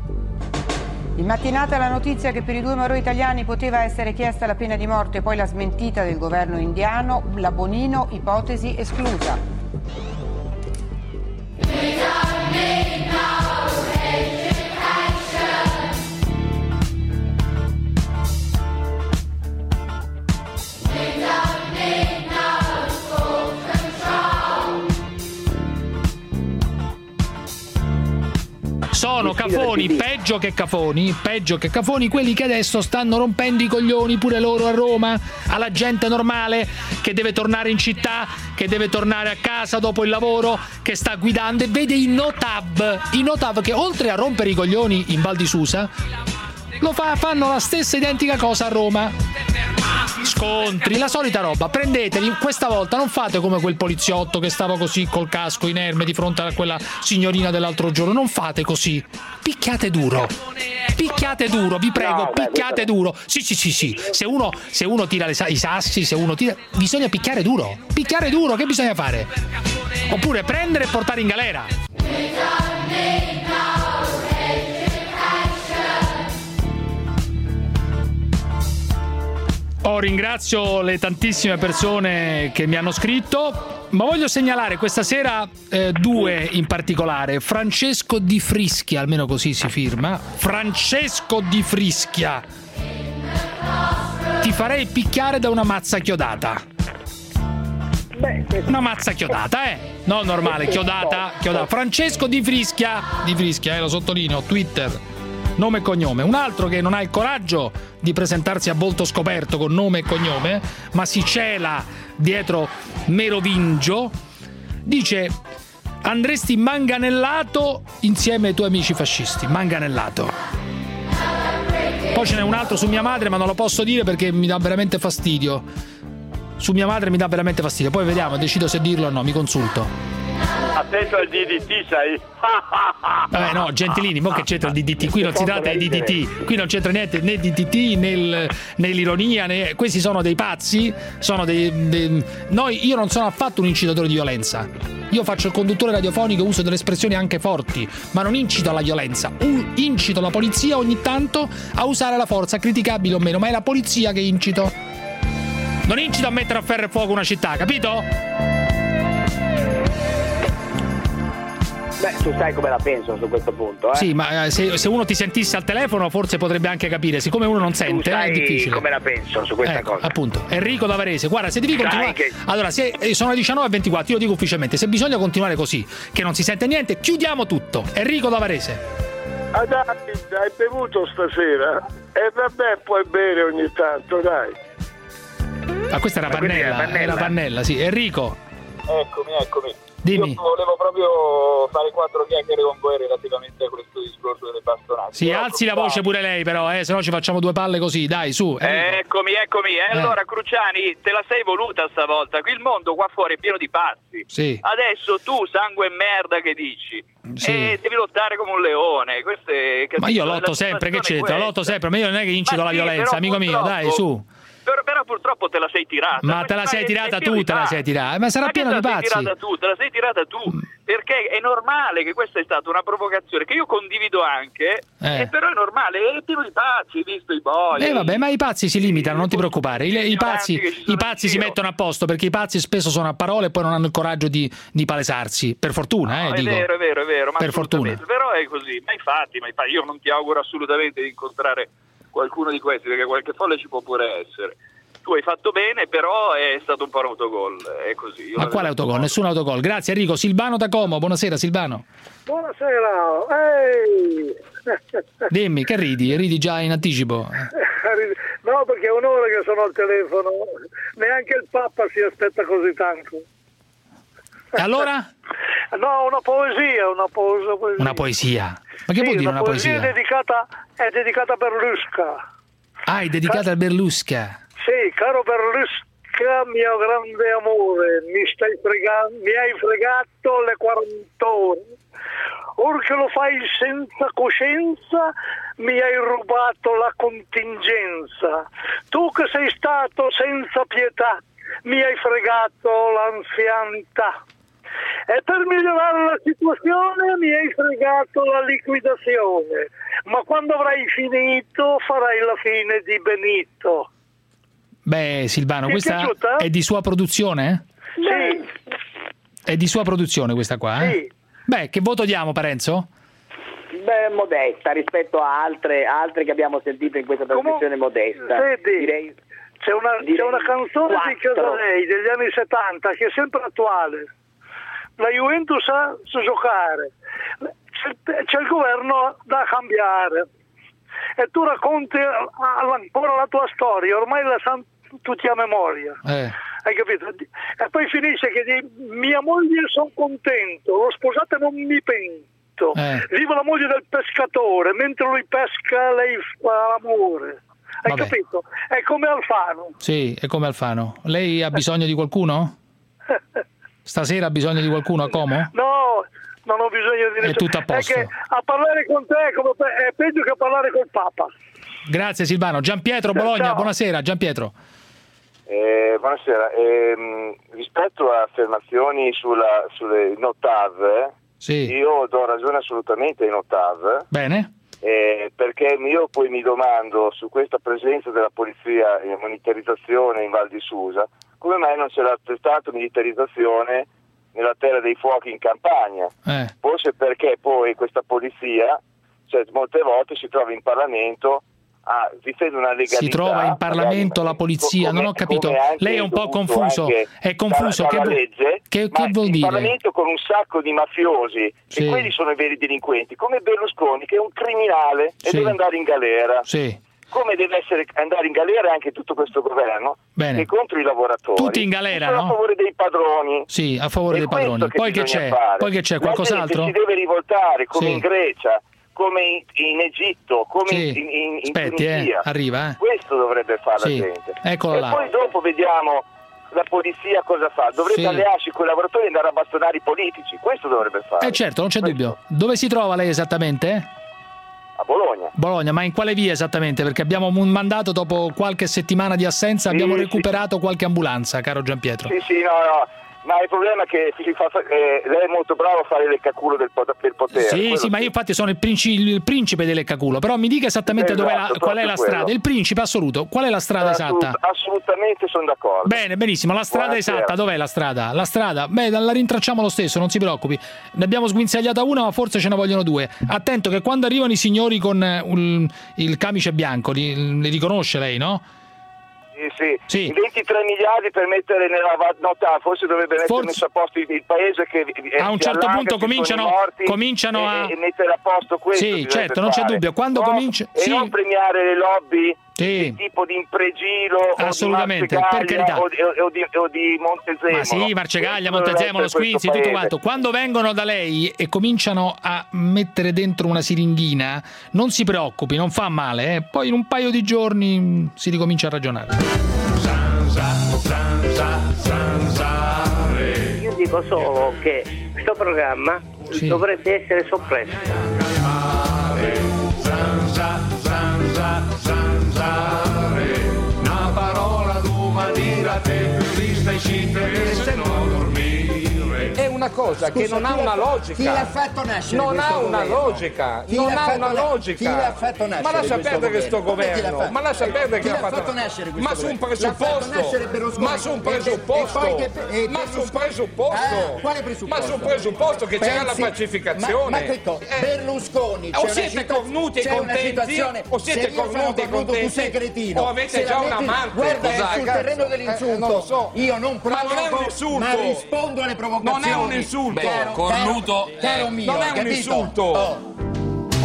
In mattinata la notizia che per i due marò italiani poteva essere chiesta la pena di morte, poi la smentita del governo indiano, la Bonino, ipotesi esclusa. Sono cafoni, peggio che cafoni, peggio che cafoni, quelli che adesso stanno rompendo i coglioni pure loro a Roma, alla gente normale che deve tornare in città, che deve tornare a casa dopo il lavoro, che sta guidando e vede i Notab, i Notab che oltre a rompere i coglioni in Val di Susa, lo fa- fanno la stessa identica cosa a Roma. Scontri, la solita roba, prendeteli, questa volta non fate come quel poliziotto che stava così col casco inerme di fronte a quella signorina dell'altro giorno, non fate così, picchiate duro. Picchiate duro, vi prego, picchiate duro. Sì, sì, sì, sì. Se uno, se uno tira le sa- i sassi, se uno tira. Bisogna picchiare duro. Picchiare duro, che bisogna fare? Oppure prendere e portare in galera. Oh, ringrazio le tantissime persone che mi hanno scritto, ma voglio segnalare questa sera eh, due in particolare. Francesco Di Frischia, almeno così si firma. Francesco Di Frischia. Ti farei picchiare da una mazza chiodata. Una mazza chiodata, eh? No, normale, chiodata, chiodata. Francesco Di Frischia, Di Frischia, eh, lo sottolineo, Twitter, nome e cognome. Un altro che non ha il coraggio di presentarsi a volto scoperto con nome e cognome, ma si cela dietro Merovingio, dice andresti manganellato insieme ai tuoi amici fascisti. Manganellato. Poi ce n'è un altro su mia madre, ma non lo posso dire perché mi dà veramente fastidio. Su mia madre mi dà veramente fastidio. Poi vediamo, decido se dirlo o no, mi consulto. Attento al DDT, sai? [laughs] Vabbè, no, Gentilini, mo che c'entra il DDT? Qui non si tratta di DDT, qui non c'entra niente né DDT né, il- né questi sono dei pazzi, sono dei, dei- Noi, io non sono affatto un incitatore di violenza. Io faccio il conduttore radiofonico, uso delle espressioni anche forti, ma non incito alla violenza. U- incito la polizia ogni tanto a usare la forza, criticabile o meno, ma è la polizia che incito. Non incito a mettere a ferro e fuoco una città, capito? Beh, tu sai come la penso su questo punto, eh? Sì, ma eh, se, se uno ti sentisse al telefono forse potrebbe anche capire. Siccome uno non sente, è sai difficile. come la penso su questa Ecco, cosa. appunto, Enrico da Varese. Guarda, se devi continuare. che- Allora, se eh, sono le 19.24, io dico ufficialmente: se bisogna continuare così, che non si sente niente, chiudiamo tutto. Enrico da Varese. Ah dai, hai bevuto stasera? E vabbè, puoi bere ogni tanto, dai. Ah, questa era era Pannella. Pannella? Era Pannella, sì. Enrico, Eccomi, eccomi. Dimmi. Io volevo proprio fare quattro chiacchiere con voi relativamente a questo discorso delle bastonate. sì, Però, alzi la voce pure lei, però, eh, se no ci facciamo due palle così. Dai, su. Enrico. Eccomi, eccomi. E allora, Cruciani, te la sei voluta stavolta. Qui il mondo qua fuori è pieno di pazzi. Sì. Adesso tu, sangue e merda, che dici? Sì. E devi lottare come un leone. Questo è, Ma io lotto sempre, che c'entra? Lotto sempre, ma io non è che incito Ma la sì, violenza, amico mio, dai, su. Però, però purtroppo te la sei tirata. Ma te la sei tirata tu, te la pazzi. sei tirata. Ma sarà che pieno te di la sei pazzi. Mm. tirata tu, te la sei tirata tu. Perché è normale che questa è stata una provocazione che io condivido anche, Eh. e però è normale, è pieno di pazzi, visto i boy. Eh vabbè, ma i pazzi si limitano, non ti preoccupare. I, i pazzi, i pazzi si mettono a posto perché i pazzi spesso sono a parole e poi non hanno il coraggio di, di palesarsi. Per fortuna, eh, No, è dico. vero, è vero, è vero, ma Per assolutamente. Però è così, ma infatti, ma infatti io non ti auguro assolutamente di incontrare qualcuno di questi, perché qualche folle ci può pure essere. Tu hai fatto bene, però è stato un po' un autogol, è così. Io Ma quale autogol? Nessun autogol. Grazie Enrico. Silvano da Como, buonasera Silvano. Buonasera, ehi! Dimmi, che ridi? Ridi già in anticipo. [laughs] No, perché è un'ora che sono al telefono, neanche il Papa si aspetta così tanto. E allora? No, una poesia, una poesia. poesia. Una poesia. Ma che Sì, vuol dire una È poesia? dedicata, è dedicata a Berlusca. Ah, è dedicata a Berlusca. Sì, caro Berlusca, mio grande amore, mi, stai fregando, mi hai fregato le 40 ore. Or che lo fai senza coscienza, mi hai rubato la contingenza. Tu che sei stato senza pietà, mi hai fregato l'anzianità. E per migliorare la situazione mi hai fregato la liquidazione. Ma quando avrai finito farai la fine di Benito. Beh, Silvano, Ti è questa piaciuta? è di sua produzione? Sì, È di sua produzione questa qua, eh? Sì. Beh, che voto diamo, Parenzo? Beh, modesta rispetto a altre, altre che abbiamo sentito in questa trasmissione modesta. Senti, Direi c'è una, c'è una canzone di quattro. Casalei degli anni 70 che è sempre attuale. La Juventus sa, sa giocare, c'è, c'è il governo da cambiare e tu racconti ancora la tua storia, ormai la sanno tutti a memoria. Eh. Hai capito? E poi finisce che di mia moglie sono contento, l'ho sposata e non mi pento. Eh. Viva la moglie del pescatore, mentre lui pesca lei fa l'amore. Hai Vabbè. capito? È come Alfano. Sì, è come Alfano. Lei ha bisogno di qualcuno? [laughs] Stasera ha bisogno di qualcuno a Como? No, non ho bisogno di È tutto a posto. È che a parlare con te è, come pe- è peggio che parlare col Papa. Grazie Silvano. Giampietro Bologna, Ciao. buonasera Giampietro. Eh, buonasera, Ehm, rispetto a affermazioni sulla, sulle notav, Sì. io do ragione assolutamente in Ottav. Bene. eh, perché io poi mi domando su questa presenza della polizia in monitorizzazione in Val di Susa, come mai non c'è l'attestato militarizzazione nella terra dei fuochi in campagna? Eh. Forse perché poi questa polizia, cioè, molte volte si trova in Parlamento a difendere una legalità. Si trova in Parlamento la polizia, non ho capito. come Lei è un po' confuso. È confuso. Che, vu- legge, che- che vuol in dire? Parlamento con un sacco di mafiosi Sì. e quelli sono i veri delinquenti, come Berlusconi che è un criminale e Sì. deve andare in galera. Sì. Come deve essere andare in galera anche tutto questo governo Bene. contro i lavoratori. Tutti in galera, no? a favore dei padroni. Sì, a favore È dei padroni. che Poi che. Poi che c'è? Qualcos'altro? si deve rivoltare come Sì. in Grecia, come in, in Egitto, come Sì. in, in, in Aspetti, eh, Tunisia. arriva, eh. Questo dovrebbe fare Sì. la gente. Eccola e là. poi dopo vediamo la polizia cosa fa. Dovrebbe Sì. allearsi con i lavoratori e andare a bastonare i politici. Questo dovrebbe fare. Eh certo, non c'è dubbio. Dove si trova lei esattamente? A Bologna. Bologna, ma in quale via esattamente? Perché abbiamo un mandato dopo qualche settimana di assenza, abbiamo Sì, recuperato qualche ambulanza, caro Giampietro. Sì, sì, no, no. Ma il problema è che fa, eh, lei è molto bravo a fare il leccaculo del, del potere. Sì, quello sì, ma io infatti sono il, princi- il principe del leccaculo, però mi dica esattamente dov'è la- Esatto, qual è la proprio strada, quello. il principe assoluto, qual è la strada Assolut- esatta? assolutamente sono d'accordo. Bene, benissimo, la strada Buonasera. esatta, dov'è la strada? La strada, beh, la rintracciamo lo stesso, non si preoccupi. Ne abbiamo sguinzagliata una, ma forse ce ne vogliono due. Attento che quando arrivano i signori con eh, un- il camice bianco, li, li riconosce lei, no? Sì, sì. I 23 miliardi per mettere nella nota, forse dovrebbe essere Forse- messo a posto il, paese che eh, A un certo punto cominciano- cominciano e, a- e mettere a posto questo. Sì, certo, non c'è fare. dubbio. Quando No, comincia- E sì. non premiare le lobby Sì. tipo di Impregilo Assolutamente, o di per Marcegaglia carità. o di, o di, o di Montezemolo. Ma sì, Marcegaglia, Montezemolo, Squinzi, tutto paese. quanto. Quando vengono da lei e cominciano a mettere dentro una siringhina, non si preoccupi, non fa male, eh. poi in un paio di giorni mm, si ricomincia a ragionare. Io dico solo che questo programma Sì. dovrebbe essere soppresso. Zanza, zanza, zanzare, una parola domani te più stai scinte se non dormire. Una cosa che Scusa, non ha una logica. chi l'ha fatto nascere Non ha una governo? logica. Chi non ha una na- logica. chi l'ha fatto nascere Ma lascia perdere questo governo? Ma lascia perdere Chi che ha fatto nascere questo Ma su un presupposto. Ma su un presupposto. che- Ma su un presupposto. Ah, quale presupposto? Ma su un presupposto che c'era la pacificazione. Ma, che cosa? Eh. Berlusconi, O siete una cornuti e una contenti, o siete cornuti e cornuto, tu contenti, sei cretino. o avete già la un metti- amante. Guarda che sul terreno Eh, dell'insulto so. io non Ma non è un insulto. ma rispondo alle provocazioni. Insulto. Caro- cornuto, caro- caro mio, non è un capito? insulto. Oh.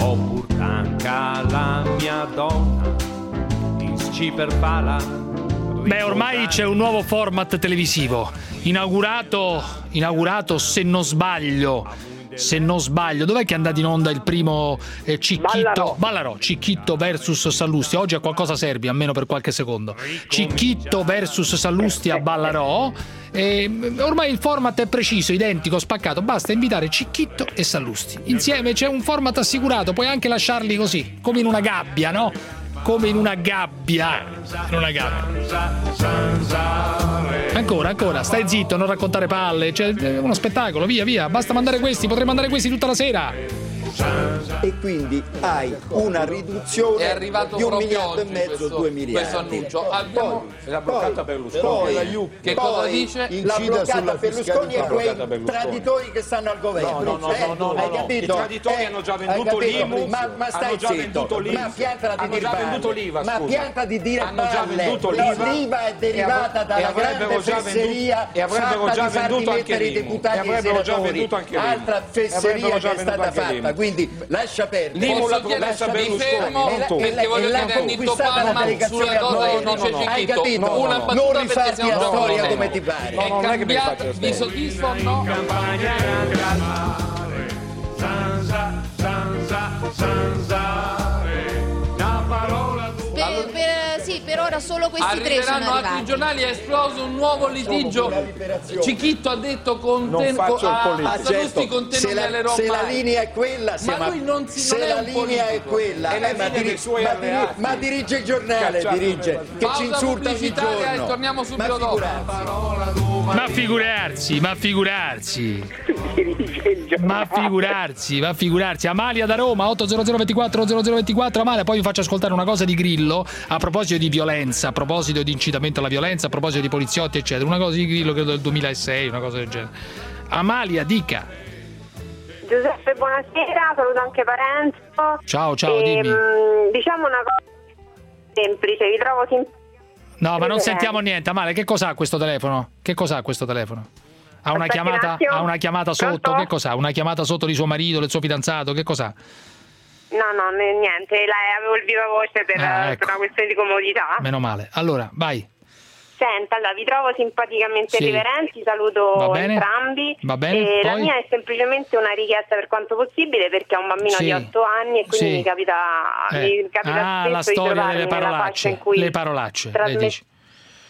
Ho purtanca la mia donna, isci per pala. Beh, ormai c'è un nuovo format televisivo, inaugurato, inaugurato se non sbaglio, se non sbaglio, dov'è che è andato in onda il primo eh, Cicchitto? Ballarò. Cicchitto versus Sallusti, oggi a qualcosa serve, almeno per qualche secondo. Cicchitto versus Sallusti a Ballarò. E mm, ormai il format è preciso, identico, spaccato, basta invitare Cicchitto e Sallusti. Insieme c'è un format assicurato, puoi anche lasciarli così, come in una gabbia, no? Come in una gabbia. In una gabbia. Ancora, ancora, stai zitto, non raccontare palle. C'è eh, uno spettacolo, via, via. Basta mandare questi, potrei mandare questi tutta la sera. E quindi hai una riduzione di un miliardo e mezzo, questo- due miliardi. questo annuncio. Abbiamo- Poi- L'ha bloccata poi- Berlusconi. poi- La Juve. Che poi cosa dice? Incide bloccata sulla Berlusconi e quei Berlusconi. traditori che stanno al governo. No, no, no, Eh, no, no, hai no. capito? I traditori Eh, hanno già venduto l'IMU, Ma, ma stai zitto. venduto l'IVA. Ma di dire l'IVA, pianta di dire Hanno già venduto l'IVA. L'IVA è derivata dalla grande fesseria e avrebbero fatta già venduto anche mettere i l'IMU. deputati E avrebbero già venduto anche l'IMU. Altra fesseria che è stata fatta. Quindi lascia perdere. Posso la chiedere- lascia mi Berlusconi, fermo non tu. perché voglio chiedere a Nitto la Palma sulle cose che dice No, no, no. Hai Cicchitto. capito? Una Non battuta perché la già storia come ti pare. È No, non è che mi vi soddisfa o no? Zanza, zanza, zanzare, una parola Per, per sì, per ora solo questi tre sono Arriveranno altri arrivati. giornali, è esploso un nuovo litigio. Cicchitto ha detto con Non te, faccio il a, politico. a Ah, certo, con te se non la, mielerò se la linea è quella, siamo Ma lui non, si, se non è la un linea è quella, È la eh, ma, diri- dei suoi ma diri- ma dirige il giornale, dirige, che ci insulta ogni e giorno. torniamo subito Ma dopo. Ma figurarsi, ma figurarsi. Ma figurarsi, ma figurarsi. Amalia da Roma, 800 24 0024. Amalia, poi vi faccio ascoltare una cosa di Grillo a proposito di violenza, a proposito di incitamento alla violenza, a proposito di poliziotti, eccetera. Una cosa di Grillo credo del 2006, una cosa del genere. Amalia, dica. Giuseppe, buonasera, saluto anche Parenzo. Ciao, ciao, E, dimmi. mm, diciamo una cosa semplice, vi trovo simpatico. No, ma non sentiamo niente. Amalia, che cos'ha questo telefono? Che cos'ha questo telefono? Ha una, Aspetti un chiamata, attimo. ha una chiamata sotto? Pronto? Che cos'ha? Una chiamata sotto di suo marito, del suo fidanzato? Che cos'ha? No, no, niente, la- avevo il viva voce per, Ah, ecco. per una questione di comodità. Meno male. Allora, vai. Senta, allora, vi trovo simpaticamente Sì. riverenti, saluto Va bene. entrambi. Va bene, E la mia è semplicemente una richiesta per quanto possibile perché ho un bambino Sì. di 8 anni e quindi Sì. mi capita, Eh. mi capita Ah, la storia delle parolacce. in cui Le parolacce, trasmet-.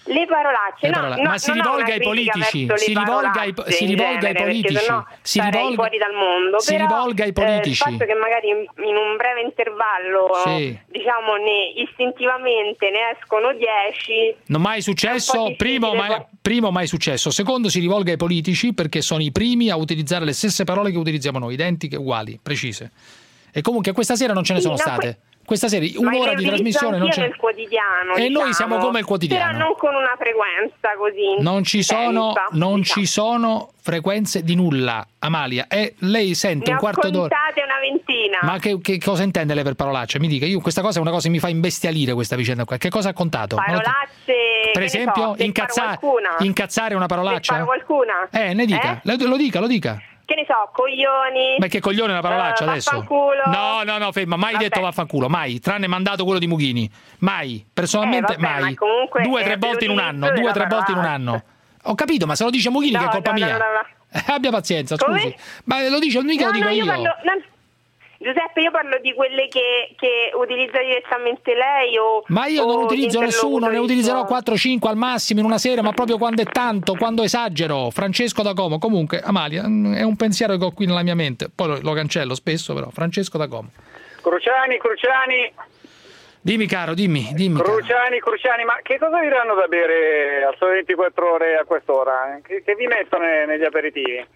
Le parolacce, Le no, parolacce. no, Ma si non ho rivolga ai politici, si rivolga ai- si rivolga ai politici, si rivolga- fuori dal mondo. si Però, rivolga ai eh, politici. il fatto che magari in, in un breve intervallo, Sì. diciamo, ne, istintivamente ne escono 10, Non mai successo, primo poi. primo mai successo. Secondo si rivolga ai politici perché sono i primi a utilizzare le stesse parole che utilizziamo noi, identiche, uguali, precise. E comunque questa sera non ce ne Sì, sono no, state. Questa sera ma un'ora di trasmissione non anch'io c'è. quotidiano. E noi diciamo, siamo come il quotidiano. Però non con una frequenza così. Non ci sono, non diciamo. ci sono frequenze di nulla, Amalia. E lei sente Ne un quarto d'ora. una ventina. Ma che, che cosa intende lei per parolacce? Mi dica, io questa cosa è una cosa che mi fa imbestialire questa vicenda qua. Che cosa ha contato? Non Parolacce, Per esempio, so, se incazza- sparo qualcuna. incazzare una parolaccia? sparo qualcuna? Eh, ne dica, Eh? lo dica, lo dica. Che ne so, coglioni. Ma che coglione è una parolaccia eh, adesso? vaffanculo. No, no, no, ferma, mai Vabbè. detto vaffanculo, mai. Tranne mandato quello di Mughini. Mai, personalmente Eh, vabbè, mai. ma comunque due è tre volte in un anno, due tre volte in un anno. Ho capito, ma se lo dice Mughini No, che è colpa no, mia. no, no. Eh, [laughs] abbia pazienza, Come? scusi. Ma lo dice, mica No, lo dico io. io parlo... Giuseppe, io parlo di quelle che, che utilizza direttamente lei o Ma io non o utilizzo nessuno, ne utilizzerò suoi. 4-5 al massimo in una sera, ma proprio quando è tanto, quando esagero. Francesco da Como. Comunque, Amalia, mm, è un pensiero che ho qui nella mia mente. Poi lo, lo cancello spesso, però. Francesco da Como. Cruciani, Cruciani, Dimmi, caro, dimmi, dimmi. caro. Cruciani, Cruciani, ma che cosa vi danno da bere al sole 24 ore a quest'ora? Che, che vi mettono ne- negli aperitivi?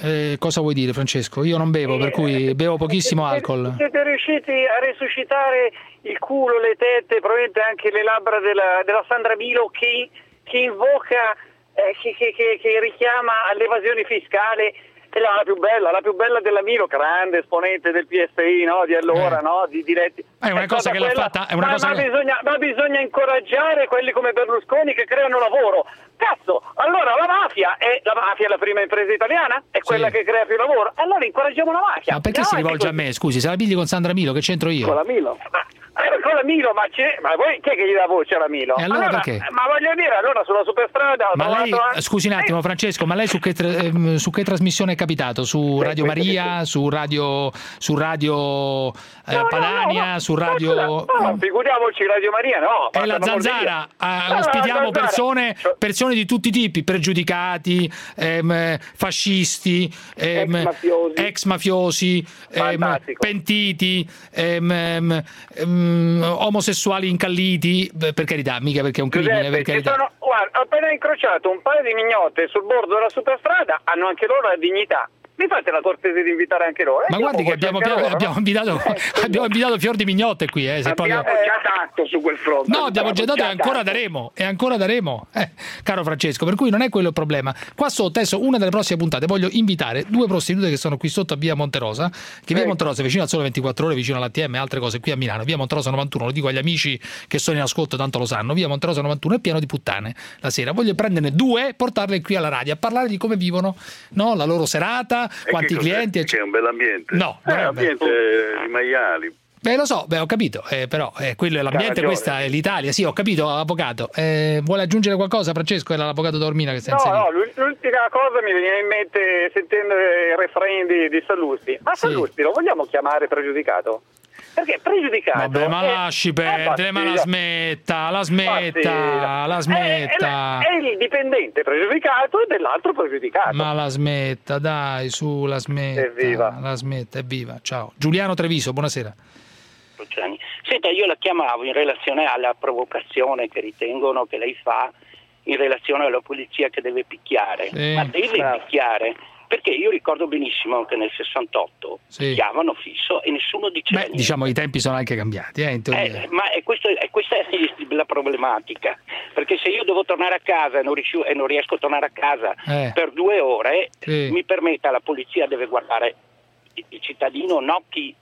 Eh, cosa vuoi dire, Francesco? Io non bevo, per cui bevo pochissimo alcol. Siete riusciti a resuscitare il culo, le tette, probabilmente anche le labbra della, della Sandra Milo che, che invoca, eh, che, che- che- richiama all'evasione fiscale. È la, più bella, la più bella della Milo, grande esponente del PSI no, di allora, Eh. no, di diretti. È una cosa stata che l'ha fatta- è una ma, cosa ma che- bisogna, ma bisogna incoraggiare quelli come Berlusconi che creano lavoro. Cazzo, allora la mafia è la mafia è la prima impresa italiana? È quella che crea più lavoro? Allora incoraggiamo la mafia. Ma perché No, si rivolge a me? Scusi, se la pigli con Sandra Milo, che c'entro io? Con la Milo. Ma, eh, [coughs] con la Milo, ma, c'è, ma voi chi è che gli dà voce alla Milo? E allora perché? Ma voglio dire, allora sulla superstrada Ma lei, anche- scusi un attimo, Francesco, ma lei su che, tra- ehm, su che trasmissione è capitato? Su Radio questo Maria, su Radio, su radio eh, No, Padania, no, no. su Radio. No, figuriamoci Radio Maria, no. È la zanzara. Ah, no, ospitiamo la zanzara. persone, persone di tutti i tipi, pregiudicati, ehm, fascisti, ehm, Ex-mafiosi. ex mafiosi, ehm, pentiti, ehm, ehm, ehm, omosessuali incalliti, per carità, mica perché è un crimine, Giuseppe, per ci carità. sono, guarda, ho appena incrociato un paio di mignotte sul bordo della superstrada, hanno anche loro la dignità. Mi fate la cortesia di invitare anche loro? Ma Eh, guardi che abbiamo, anche loro, abbiamo invitato, [laughs] abbiamo invitato fior di mignotte qui, eh, se proprio... già dato su quel fronte. No, abbiamo già dato e ancora dato. daremo, e ancora daremo, eh, caro Francesco, per cui non è quello il problema. Qua sotto, adesso, una delle prossime puntate, voglio invitare due prostitute che sono qui sotto a Via Monterosa, che Via Monterosa è vicino al Sole 24 Ore, vicino all'ATM e altre cose qui a Milano, Via Monterosa 91, lo dico agli amici che sono in ascolto, tanto lo sanno, Via Monterosa 91 è pieno di puttane la sera, voglio prenderne due portarle qui alla radio a parlare di come vivono no, la loro serata, quanti clienti, Che eccetera. è un bell'ambiente. No, è non un è ambiente di maiali. Beh, lo so, beh, ho capito, eh, però eh, quello è l'ambiente, questa è l'Italia. Sì, ho capito, avvocato. Eh, vuole aggiungere qualcosa, Francesco? Era l'avvocato Dormina che sta No, no, l'ul- l'ultima cosa mi veniva in mente sentendo il refrain di, di Sallusti. Ma Sallusti lo vogliamo chiamare pregiudicato? Perché pregiudicato... Vabbè, ma è- lasci eh, perdere, ma la Bastia. smetta, la smetta, la sì. smetta. È, è il dipendente pregiudicato e dell'altro pregiudicato. Ma la smetta, dai, su, la smetta. Evviva. La smetta, evviva. Ciao. Giuliano Treviso, buonasera. Luciani. Senta, io la chiamavo in relazione alla provocazione che ritengono che lei fa in relazione alla polizia che deve picchiare. Sì. Ma deve picchiare? Perché io ricordo benissimo che nel 68 Sì. picchiavano fisso e nessuno diceva Beh, diciamo i tempi sono anche cambiati, eh, in teoria. eh, ma è questo- è questa è [laughs] la problematica, perché se io devo tornare a casa e non, riusci- e non riesco a tornare a casa Eh. per due ore, Sì. mi permetta, la polizia deve guardare il il cittadino, no chi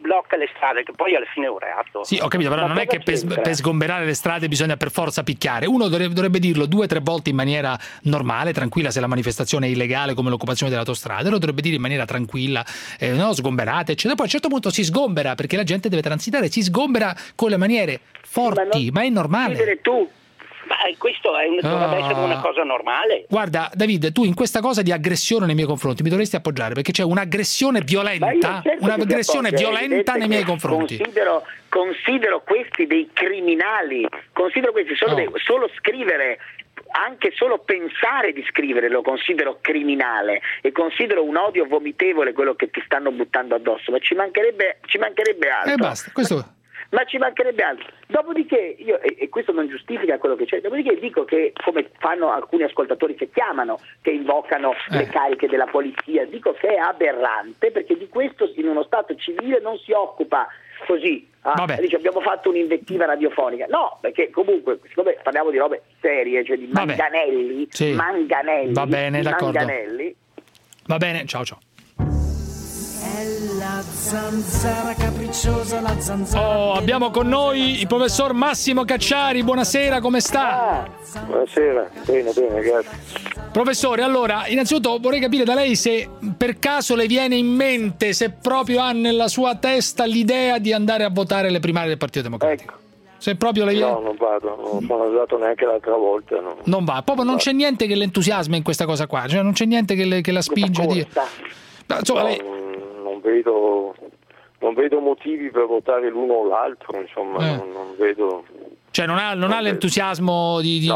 blocca le strade, che poi alla fine è un reato. Sì, ho capito, però Ma non è che per, per sgomberare le strade bisogna per forza picchiare. Uno dovrebbe, dovrebbe dirlo due o tre volte in maniera normale, tranquilla, se la manifestazione è illegale come l'occupazione dell'autostrada, lo dovrebbe dire in maniera tranquilla, eh, no, sgomberate, eccetera. Poi a un certo punto si sgombera perché la gente deve transitare, si sgombera con le maniere forti, ma, è normale. tu. Ma questo è un- dovrebbe Ah. essere una cosa normale. Guarda, David, tu in questa cosa di aggressione nei miei confronti mi dovresti appoggiare perché c'è un'aggressione violenta, certo un'aggressione violenta nei miei confronti. Considero, considero questi dei criminali, considero questi solo, No. dei- solo scrivere, anche solo pensare di scrivere lo considero criminale e considero un odio vomitevole quello che ti stanno buttando addosso, ma ci mancherebbe, ci mancherebbe altro. E basta, questo Ma ci mancherebbe altro. Dopodiché, io, e, e questo non giustifica quello che c'è, dopodiché dico che, come fanno alcuni ascoltatori che chiamano, che invocano le cariche della polizia, dico che è aberrante perché di questo in uno Stato civile non si occupa così. ah, dice abbiamo fatto un'invettiva radiofonica. No, perché comunque, siccome parliamo di robe serie, cioè di manganelli, Sì. manganelli, Va bene, d'accordo. manganelli, Va bene, ciao ciao. È la zanzara capricciosa, la zanzara. Oh, abbiamo con noi il professor Massimo Cacciari, buonasera, come sta? Buonasera, bene, bene, grazie. Professore, allora, innanzitutto vorrei capire da lei se per caso le viene in mente, se proprio ha nella sua testa l'idea di andare a votare le primarie del Partito Democratico. Se proprio le viene... No, non vado, non sono andato neanche l'altra volta. no. Non va, proprio non c'è niente che l'entusiasma in questa cosa qua, cioè non c'è niente che, le- che la spinge a dire... No, insomma, No, lei- non, non vedo, non vedo motivi per votare l'uno o l'altro, insomma, Eh. non, non vedo cioè non ha, non ha l'entusiasmo di, di-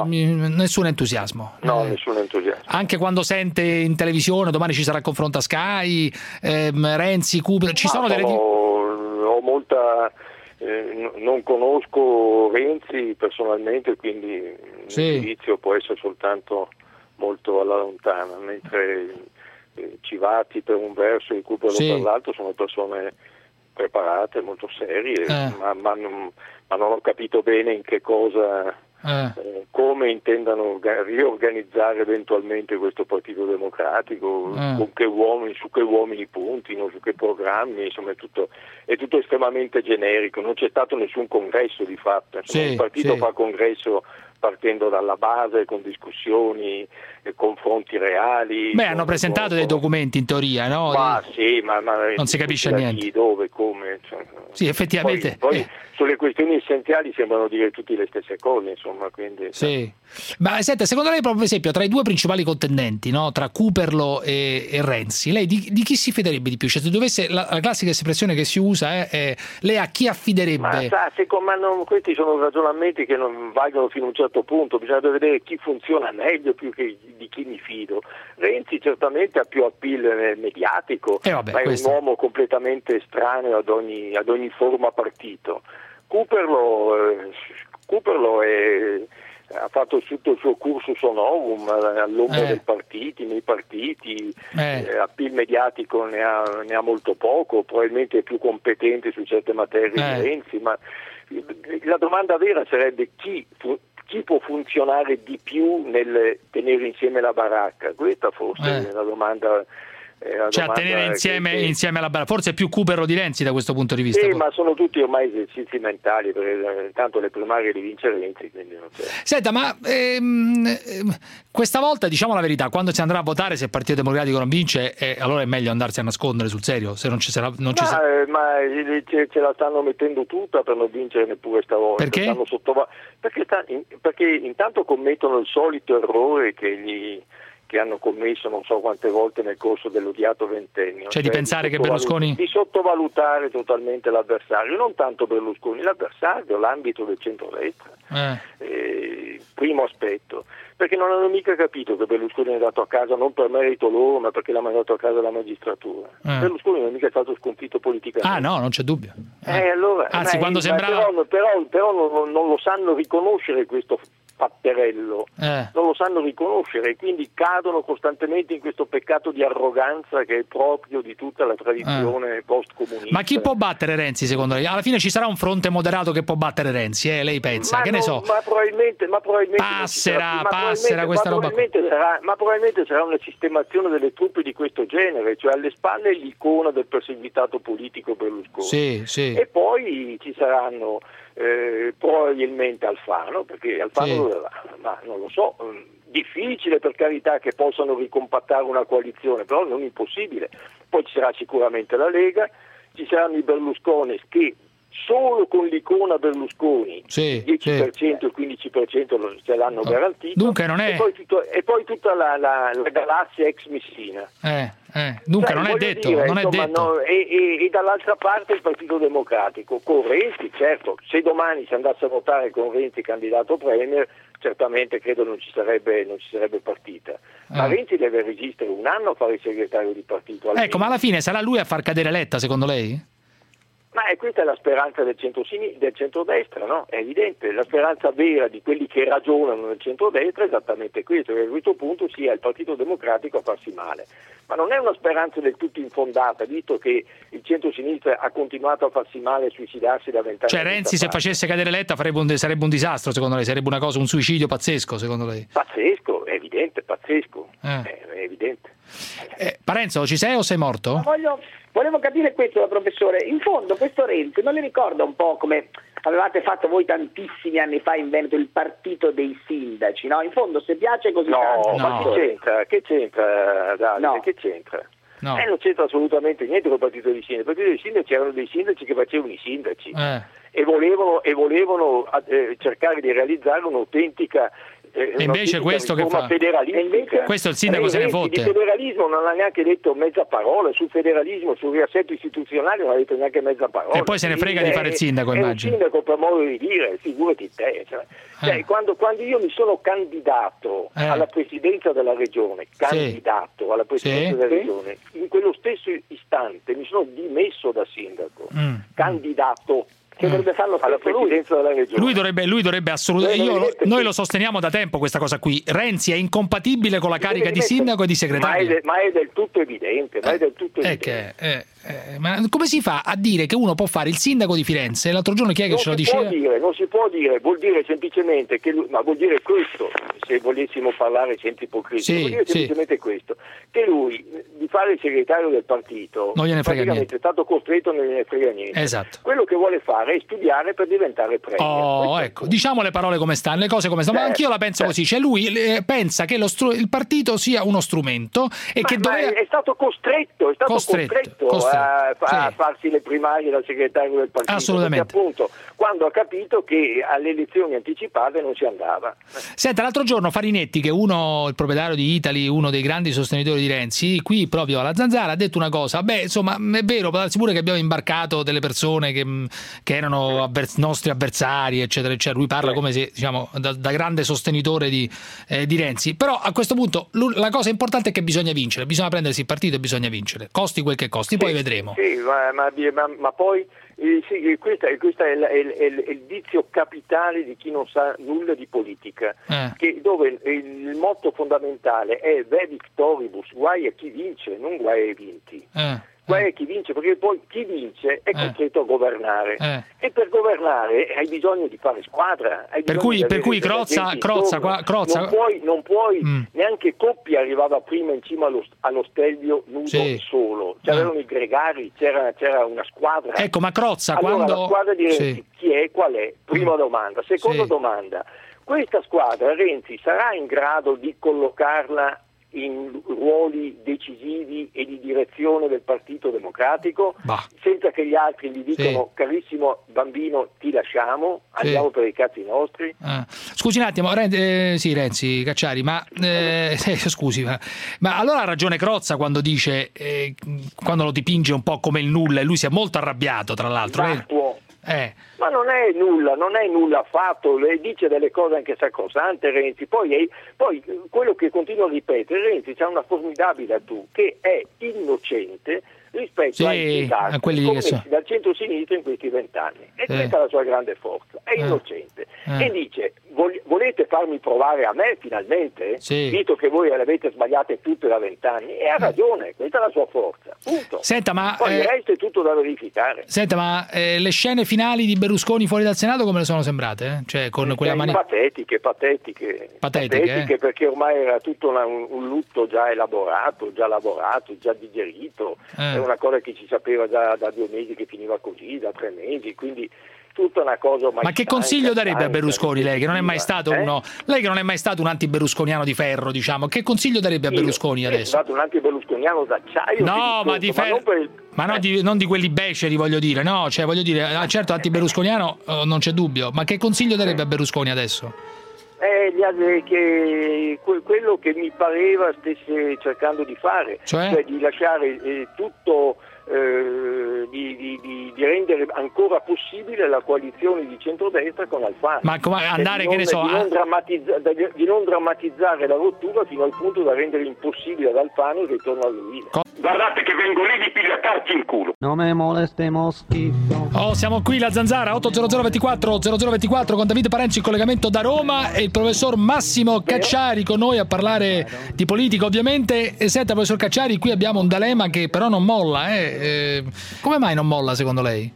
nessun entusiasmo. no, Eh, nessun entusiasmo. Anche quando sente in televisione, domani ci sarà il confronto a Sky, ehm, Renzi, Cooper, ci Ma sono delle... ho molta. eh, non conosco Renzi personalmente, quindi il Sì. giudizio può essere soltanto molto alla lontana, mentre Civati per un verso e Cooper Sì. per l'altro sono persone preparate, molto serie, Eh. ma, ma non, ma non ho capito bene in che cosa Eh. eh, come intendano orga- riorganizzare eventualmente questo Partito Democratico, Eh. con che uomini, su che uomini puntino, su che programmi, insomma è tutto, è tutto estremamente generico, non c'è stato nessun congresso di fatto, insomma, Sì, il partito sì. fa congresso partendo dalla base, con discussioni, confronti reali. Beh, con- hanno presentato dei documenti in teoria, no? Ma sì, ma, ma Non si capisce niente. Chi, dove, come. cioè, Sì, effettivamente. Poi, poi eh, sulle questioni essenziali sembrano dire tutti le stesse cose, insomma, quindi... sì. Ma senta, secondo lei, proprio per esempio, tra i due principali contendenti, no? tra Cooperlo e, e Renzi, lei di, di chi si fiderebbe di più? Cioè, se dovesse, la, la classica espressione che si usa è, è lei a chi affiderebbe? Ma sa, secondo me non- questi sono ragionamenti che non valgono fino a un certo punto, bisogna vedere chi funziona meglio più che di chi mi fido. Renzi certamente ha più appeal eh, mediatico, Eh, vabbè, ma è questo- un uomo completamente estraneo ad ogni, ad ogni forma partito. Cooperlo, eh, Cooperlo è- ha fatto tutto il suo cursus honorum eh, all'ombra Eh. dei partiti, nei partiti, Eh. eh, appeal mediatico ne ha, ne ha molto poco, probabilmente è più competente su certe materie Eh. di Renzi, ma la domanda vera sarebbe chi, chi può funzionare di più nel tenere insieme la baracca? Questa forse Eh. è la domanda. Cioè, a tenere insieme, che- insieme alla barra. Forse è più Cooperlo di Renzi da questo punto di vista. Sì, poi. ma sono tutti ormai esercizi mentali, perché eh, tanto le primarie li vince Renzi, quindi non c'è. Senta, ma ehm, ehm, questa volta diciamo la verità, quando si andrà a votare se il Partito Democratico non vince, eh, allora è meglio andarsi a nascondere sul serio, se non ci sarà... Non ci sarà- Ma, eh, ma eh, ce, ce la stanno mettendo tutta per non vincere neppure stavolta. Perché? Perché, perché intanto commettono il solito errore che gli, che hanno commesso non so quante volte nel corso dell'odiato ventennio. Cioè di pensare che sottovalu- Berlusconi- Di sottovalutare totalmente l'avversario, non tanto Berlusconi, l'avversario, l'ambito del centrodestra. Eh. Eh, primo aspetto, perché non hanno mica capito che Berlusconi è andato a casa non per merito loro, ma perché l'ha mandato a casa la magistratura. Eh. Berlusconi non è mica stato sconfitto politicamente. Ah no, non c'è dubbio. Eh, allora, Anzi, ma- quando sembrava- Però, però- però non, non lo sanno riconoscere questo fatterello, Eh. non lo sanno riconoscere e quindi cadono costantemente in questo peccato di arroganza che è proprio di tutta la tradizione post-comunista. Ma chi può battere Renzi secondo lei? Alla fine ci sarà un fronte moderato che può battere Renzi, eh? lei pensa? Ma che ne no, so? Ma probabilmente, ma probabilmente non ci Passera, sarà ma passera probabilmente- questa ma roba probabilmente sarà, ma probabilmente sarà una sistemazione delle truppe di questo genere, cioè alle spalle l'icona del perseguitato politico Berlusconi. Sì, sì. E poi ci saranno eh, probabilmente Alfano, perché Alfano Sì. dove va? Ma non lo so, mm, difficile per carità che possano ricompattare una coalizione, però non impossibile. Poi ci sarà sicuramente la Lega, ci saranno i Berlusconi che solo con l'icona Berlusconi Sì, il 10% e il 15% lo- ce l'hanno garantito Dunque non è- e, poi tutto- e poi tutta la, la- la galassia ex Messina Eh, eh. Dunque Cioè, non è detto, dire, non è insomma, detto. no, e, e- e dall'altra parte il Partito Democratico con Renzi, certo, se domani si andasse a votare con Renzi candidato premier, certamente credo non ci sarebbe, non ci sarebbe partita. Ma Eh. Renzi deve resistere un anno a fare il segretario di partito. Ecco, ma alla fine sarà lui a far cadere Letta, secondo lei? Ma è questa è la speranza del, del centrodestra, no? È evidente, la speranza vera di quelli che ragionano nel centrodestra è esattamente questo, che a questo punto sia il Partito Democratico a farsi male. Ma non è una speranza del tutto infondata, visto che il centrosinistra ha continuato a farsi male e suicidarsi da vent'anni. Cioè Renzi se facesse cadere Letta farebbe un- sarebbe un disastro, secondo lei? Sarebbe una cosa, un suicidio pazzesco, secondo lei? Pazzesco, è evidente, pazzesco, Eh. è, è evidente. Eh, Parenzo, ci sei o sei morto? Ma voglio- volevo capire questo da professore. In fondo questo Renzi non le ricorda un po' come avevate fatto voi tantissimi anni fa in Veneto il partito dei sindaci, no? In fondo se piace così No, tanto. ma che c'entra? Che c'entra, Davide? Che c'entra? No. Eh, non c'entra assolutamente niente col partito dei sindaci. Il partito dei sindaci erano dei sindaci che facevano i sindaci Eh. E volevano, e volevano eh, cercare di realizzare un'autentica eh, E invece questo che fa? federalistica. Questo il sindaco se ne fotte. Di federalismo non ha neanche detto mezza parola, sul federalismo, sul riassetto istituzionale non ha detto neanche mezza parola. E poi se ne frega di È- fare il sindaco, è immagino. un sindaco per modo di dire, figurati te. Cioè, Cioè, quando, quando io mi sono candidato Eh. alla presidenza della regione, candidato alla presidenza Sì. della regione, in quello stesso istante mi sono dimesso da sindaco, Mm. candidato Che dovrebbe farlo alla lui. presidenza della regione. Lui dovrebbe, lui dovrebbe assolutamente. Eh, io lo- noi lo sosteniamo da tempo questa cosa qui. Renzi è incompatibile con la carica di sindaco e di Ma è, segretario. de- ma è del tutto evidente, ma è del tutto È evidente. che, eh, eh, ma come si fa a dire che uno può fare il sindaco di Firenze? L'altro giorno chi è che non ce lo si può diceva? dire, non si può dire, vuol dire semplicemente che lui, ma vuol dire questo, se volessimo parlare senza ipocrisia, Sì, vuol dire sì. semplicemente questo, che lui di fare il segretario del partito Non gliene frega praticamente è stato costretto non gliene frega niente. Esatto. Quello che vuole fare è studiare per diventare premier. Oh, ecco, diciamo le parole come stanno, le cose come stanno. Ma Eh, anch'io la penso eh. così. Cioè, lui eh, pensa che lo stru- il partito sia uno strumento e Ma- che doveva. è, è stato costretto, è stato Costretto, costretto, costretto, a, a sì. farsi le primarie da segretario del partito. Assolutamente. Perché appunto quando ha capito che alle elezioni anticipate non si andava. Senta, l'altro giorno Farinetti, che è uno, il proprietario di Italy, uno dei grandi sostenitori di Renzi, qui proprio alla Zanzara, ha detto una cosa. Beh, insomma, è vero, può darsi pure che abbiamo imbarcato delle persone che, che erano avvers- nostri avversari, eccetera, eccetera. Lui parla come se, diciamo, da, da grande sostenitore di, eh, di Renzi. Però a questo punto la cosa importante è che bisogna vincere, bisogna prendersi il partito e bisogna vincere. Costi quel che costi, poi vedremo. Sì, ma, ma- ma- poi eh, sì, eh, questo è, questo è il, è è il- vizio capitale di chi non sa nulla di politica, Eh. che- dove il, il motto fondamentale è ve victoribus, guai a chi vince, non guai ai vinti. Eh. Guai a chi vince, perché poi chi vince è costretto a governare Eh. e per governare hai bisogno di fare squadra. Per cui- per cui Crozza- Crozza qua- Crozza- non puoi, non puoi Mm. neanche Coppi arrivava prima in cima allo, allo Stelvio nudo Sì. e solo, c'erano i gregari, c'era, c'era una squadra. Ecco, ma Crozza allora, quando. la squadra di Renzi Sì. chi è? Qual è? Prima domanda. Seconda Sì. domanda, questa squadra Renzi sarà in grado di collocarla in ruoli decisivi e di direzione del Partito Democratico, senza che gli altri gli dicano carissimo bambino ti lasciamo, andiamo per i cazzi nostri. Ah. Scusi un attimo, Ren- eh, sì, Renzi Cacciari, ma eh, [laughs] eh, scusi, ma, ma allora ha ragione Crozza quando dice, eh, quando lo dipinge un po' come il nulla, e lui si è molto arrabbiato tra l'altro. eh? Eh. Ma non è nulla, non è nulla affatto, le dice delle cose anche sacrosante Renzi, poi, poi, quello che continuo a ripetere, Renzi c'ha una formidabile attu che è innocente rispetto Sì, ai a quelli che commessi so- dal centro-sinistra in questi vent'anni e Eh. questa è la sua grande forza, è Eh. innocente Eh. e dice "Vol- volete farmi provare a me finalmente, Sì. visto che voi le avete sbagliate tutte da vent'anni e ha ragione, questa è la sua forza, punto. Senta, ma, poi il eh, resto è tutto da verificare. Senta, ma eh, le scene finali di Berlusconi fuori dal Senato come le sono sembrate? eh? Cioè, con quella Eh, mani... Patetiche, patetiche, Patetiche, eh? perché ormai era tutto una- un, un lutto già elaborato, già lavorato, già digerito, Eh. È una cosa che ci sapeva già da due mesi che finiva così, da tre mesi, quindi tutta una cosa Ma che stanca, consiglio darebbe a Berlusconi lei che non è mai stato eh? uno lei che non è mai stato un anti-berlusconiano di ferro, diciamo, che consiglio darebbe a Io- Berlusconi adesso? Sono stato un anti-berlusconiano d'acciaio. No, ma di ferro, non per il- ma non di, non di quelli beceri, voglio dire, no, cioè voglio dire, ah, certo anti-berlusconiano eh, non c'è dubbio, ma che consiglio darebbe a Berlusconi adesso? Eh, gli altri che- que- quello che mi pareva stesse cercando di fare, Cioè? di lasciare eh, tutto, eh, di, di- di- di rendere ancora possibile la coalizione di centrodestra con Alfano. Ma come Cioè, andare, che non- ne so, di non, drammatizza- di- non drammatizzare la rottura fino al punto da rendere impossibile ad Alfano il ritorno alla guida. Guardate che vengo lì di pigliatarci in culo. Non me moleste moschito. Oh, siamo qui la Zanzara 80024 0024 con Davide Parenci in collegamento da Roma e il professor Massimo Cacciari con noi a parlare di politica ovviamente. E senta professor Cacciari, qui abbiamo un dilemma che però non molla, eh. Eh, come mai non molla secondo lei?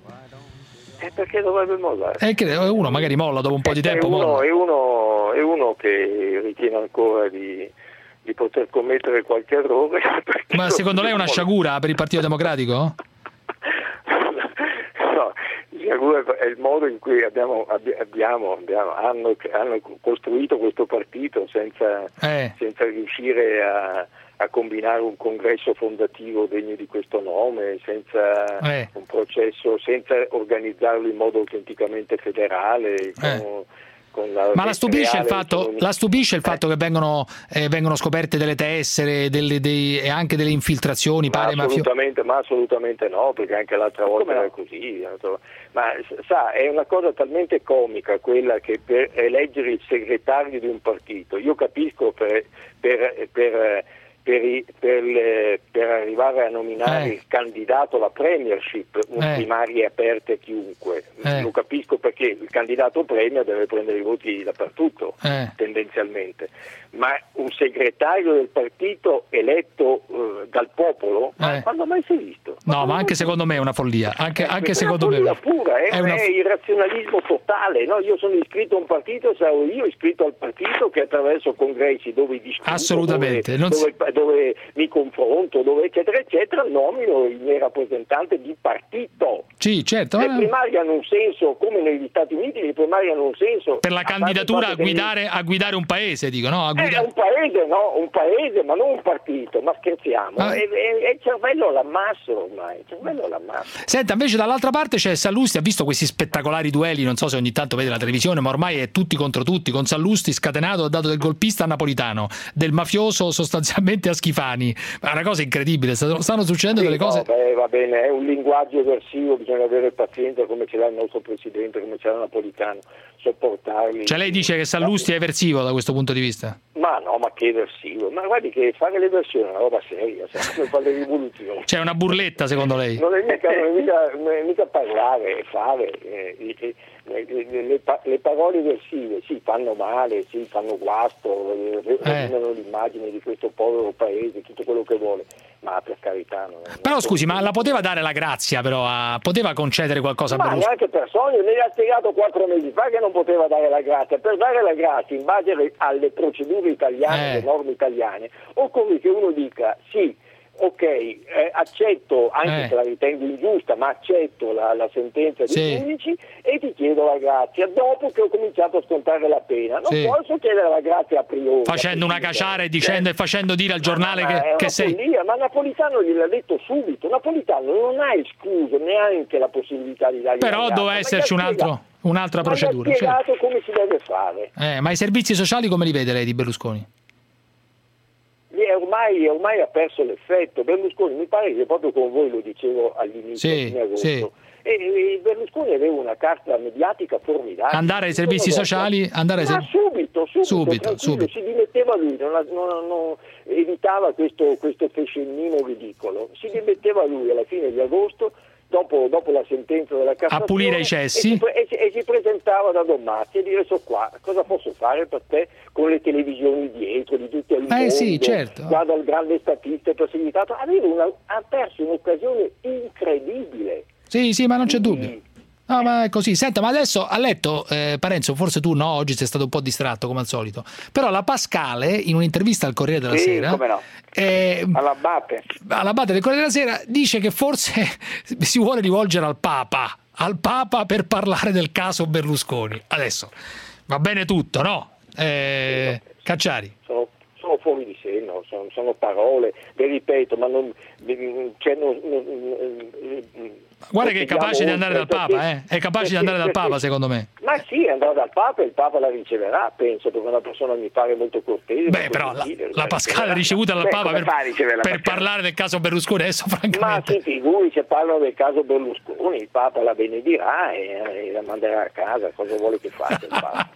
Eh, perché dovrebbe mollare? Eh, che uno magari molla dopo un po' di È tempo, uno, molla. è, uno, è uno che ritiene ancora di, di poter commettere qualche errore. [laughs] Ma secondo lei è una sciagura per il Partito Democratico? [laughs] No, sciagura è il modo in cui abbiamo, abbi- abbiamo- abbiamo- hanno, hanno costruito questo partito senza, Eh. senza riuscire a, a combinare un congresso fondativo degno di questo nome, senza Eh. un processo, senza organizzarlo in modo autenticamente federale. Con, con la Eh. Ma la stupisce, fatto, la stupisce il fatto che vengono, eh, vengono scoperte delle tessere delle- dei- e anche delle infiltrazioni, Ma pare mafio- assolutamente, ma assolutamente no, perché anche l'altra volta era così. Ma sa, è una cosa talmente comica quella che per eleggere il segretario di un partito, io capisco per, per- per- per i- per le- per arrivare a nominare Eh. il candidato alla premiership, Eh. primarie aperte a chiunque. Eh. Lo capisco perché il candidato premier deve prendere i voti dappertutto Eh. tendenzialmente, ma un segretario del partito eletto eh, dal popolo, ma Eh. quando mai si è visto? No, ma anche secondo me è una follia. Anche, anche È secondo una me. follia pura, è, è una- è irrazionalismo totale. no? Io sono iscritto a un partito, sarò io iscritto al partito che attraverso congressi dove discuto, Assolutamente, dove, si- dove- dove mi confronto, dove eccetera eccetera, nomino il mio rappresentante di partito. Sì, certo. Le ma- primarie hanno un senso, come negli Stati Uniti, le primarie hanno un senso. Per la candidatura a guidare, a guidare un paese, dico, no? A eh, guida- È un paese, no? Un paese, ma non un partito, ma scherziamo. Ma- È, è- è il cervello all'ammasso ormai, il cervello all'ammasso. Senta, invece dall'altra parte c'è Sallusti, ha visto questi spettacolari duelli, non so se ogni tanto vede la televisione, ma ormai è tutti contro tutti, con Sallusti scatenato, ha dato del golpista a Napolitano, del mafioso sostanzialmente a Schifani. Ma è una cosa incredibile, stanno stanno succedendo Sì, delle cose... no, beh, va bene, è un linguaggio eversivo, bisogna avere pazienza come ce l'ha il nostro Presidente, come ce l'ha Napolitano, sopportarli. Cioè lei dice che Sallusti è eversivo da questo punto di vista? Ma no, ma che eversivo. Ma guardi che fare le versioni è una roba seria, sai, come fare le rivoluzioni. C'è una burletta secondo lei? Non è mica, non è mica, non è mica parlare, è fare. eh, eh, le, le le parole versive sì, fanno male, sì, fanno guasto, eh, rovinano l'immagine di questo povero paese, tutto quello che vuole, ma per carità non è. Però scusi, ma la poteva dare la grazia però, a- poteva concedere qualcosa a Ma Berlusconi? neanche per sogno, me l'ha spiegato quattro mesi fa che non poteva dare la grazia. Per dare la grazia in base alle- procedure italiane, Eh. alle norme italiane, occorre che uno dica sì, ok, eh, accetto, anche Eh. se la ritengo ingiusta, ma accetto la, la sentenza dei Sì. giudici e ti chiedo la grazia dopo che ho cominciato a scontare la pena. Non Sì. posso chiedere la grazia a priori. Facendo una caciara e dicendo e facendo dire al giornale Ma che, una che sei. follia, ma Napolitano gliel'ha detto subito. Napolitano non ha escluso neanche la possibilità di dargli Però doveva ma esserci un ha altro- un'altra ma ha procedura, certo. spiegato come si deve fare. Eh, ma i servizi sociali come li vede lei di Berlusconi? Ormai, ormai ha perso l'effetto. Berlusconi, mi pare che proprio con voi lo dicevo all'inizio Sì, di agosto. sì. E, Berlusconi aveva una carta mediatica formidabile. Andare ai servizi sociali, andare ai Ma ser- subito, subito, Subito, subito. si dimetteva lui, non, non- non- evitava questo, questo fescennino ridicolo. Si dimetteva lui alla fine di agosto, dopo, dopo la sentenza della Cassazione, pulire i e cessi. e si- e si presentava da Dommazzi e dire so qua, cosa posso fare per te con le televisioni dietro, di tutto il Eh mondo, sì, certo. guarda il grande statista perseguitato, aveva una- ha perso un'occasione incredibile. Sì, sì, ma non c'è dubbio. No, ma è così. Senta, ma adesso ha letto, eh, Parenzo, forse tu no, oggi sei stato un po' distratto come al solito, però la Pascale, in un'intervista al Corriere della Sì, Sera, come no. eh, All'Abate. all'abate del Corriere della Sera, dice che forse [laughs] si vuole rivolgere al Papa, al Papa per parlare del caso Berlusconi. Adesso, va bene tutto, no? Eh, Cacciari. sono, sono fuori di senno, sono, sono parole, vi ripeto, ma non... Cioè, non- non- Guarda che è capace di andare dal perché- Papa, eh? È capace di andare dal Papa, secondo me. Ma sì, andrà dal Papa e il Papa la riceverà, penso, perché una persona mi pare molto cortese. Beh, però la, la Pascale ricevuta dal Beh, Papa per, per parlare del caso Berlusconi, adesso Ma francamente. si figuri, se parlano del caso Berlusconi, il Papa la benedirà e, e la manderà a casa, cosa vuole che faccia il Papa?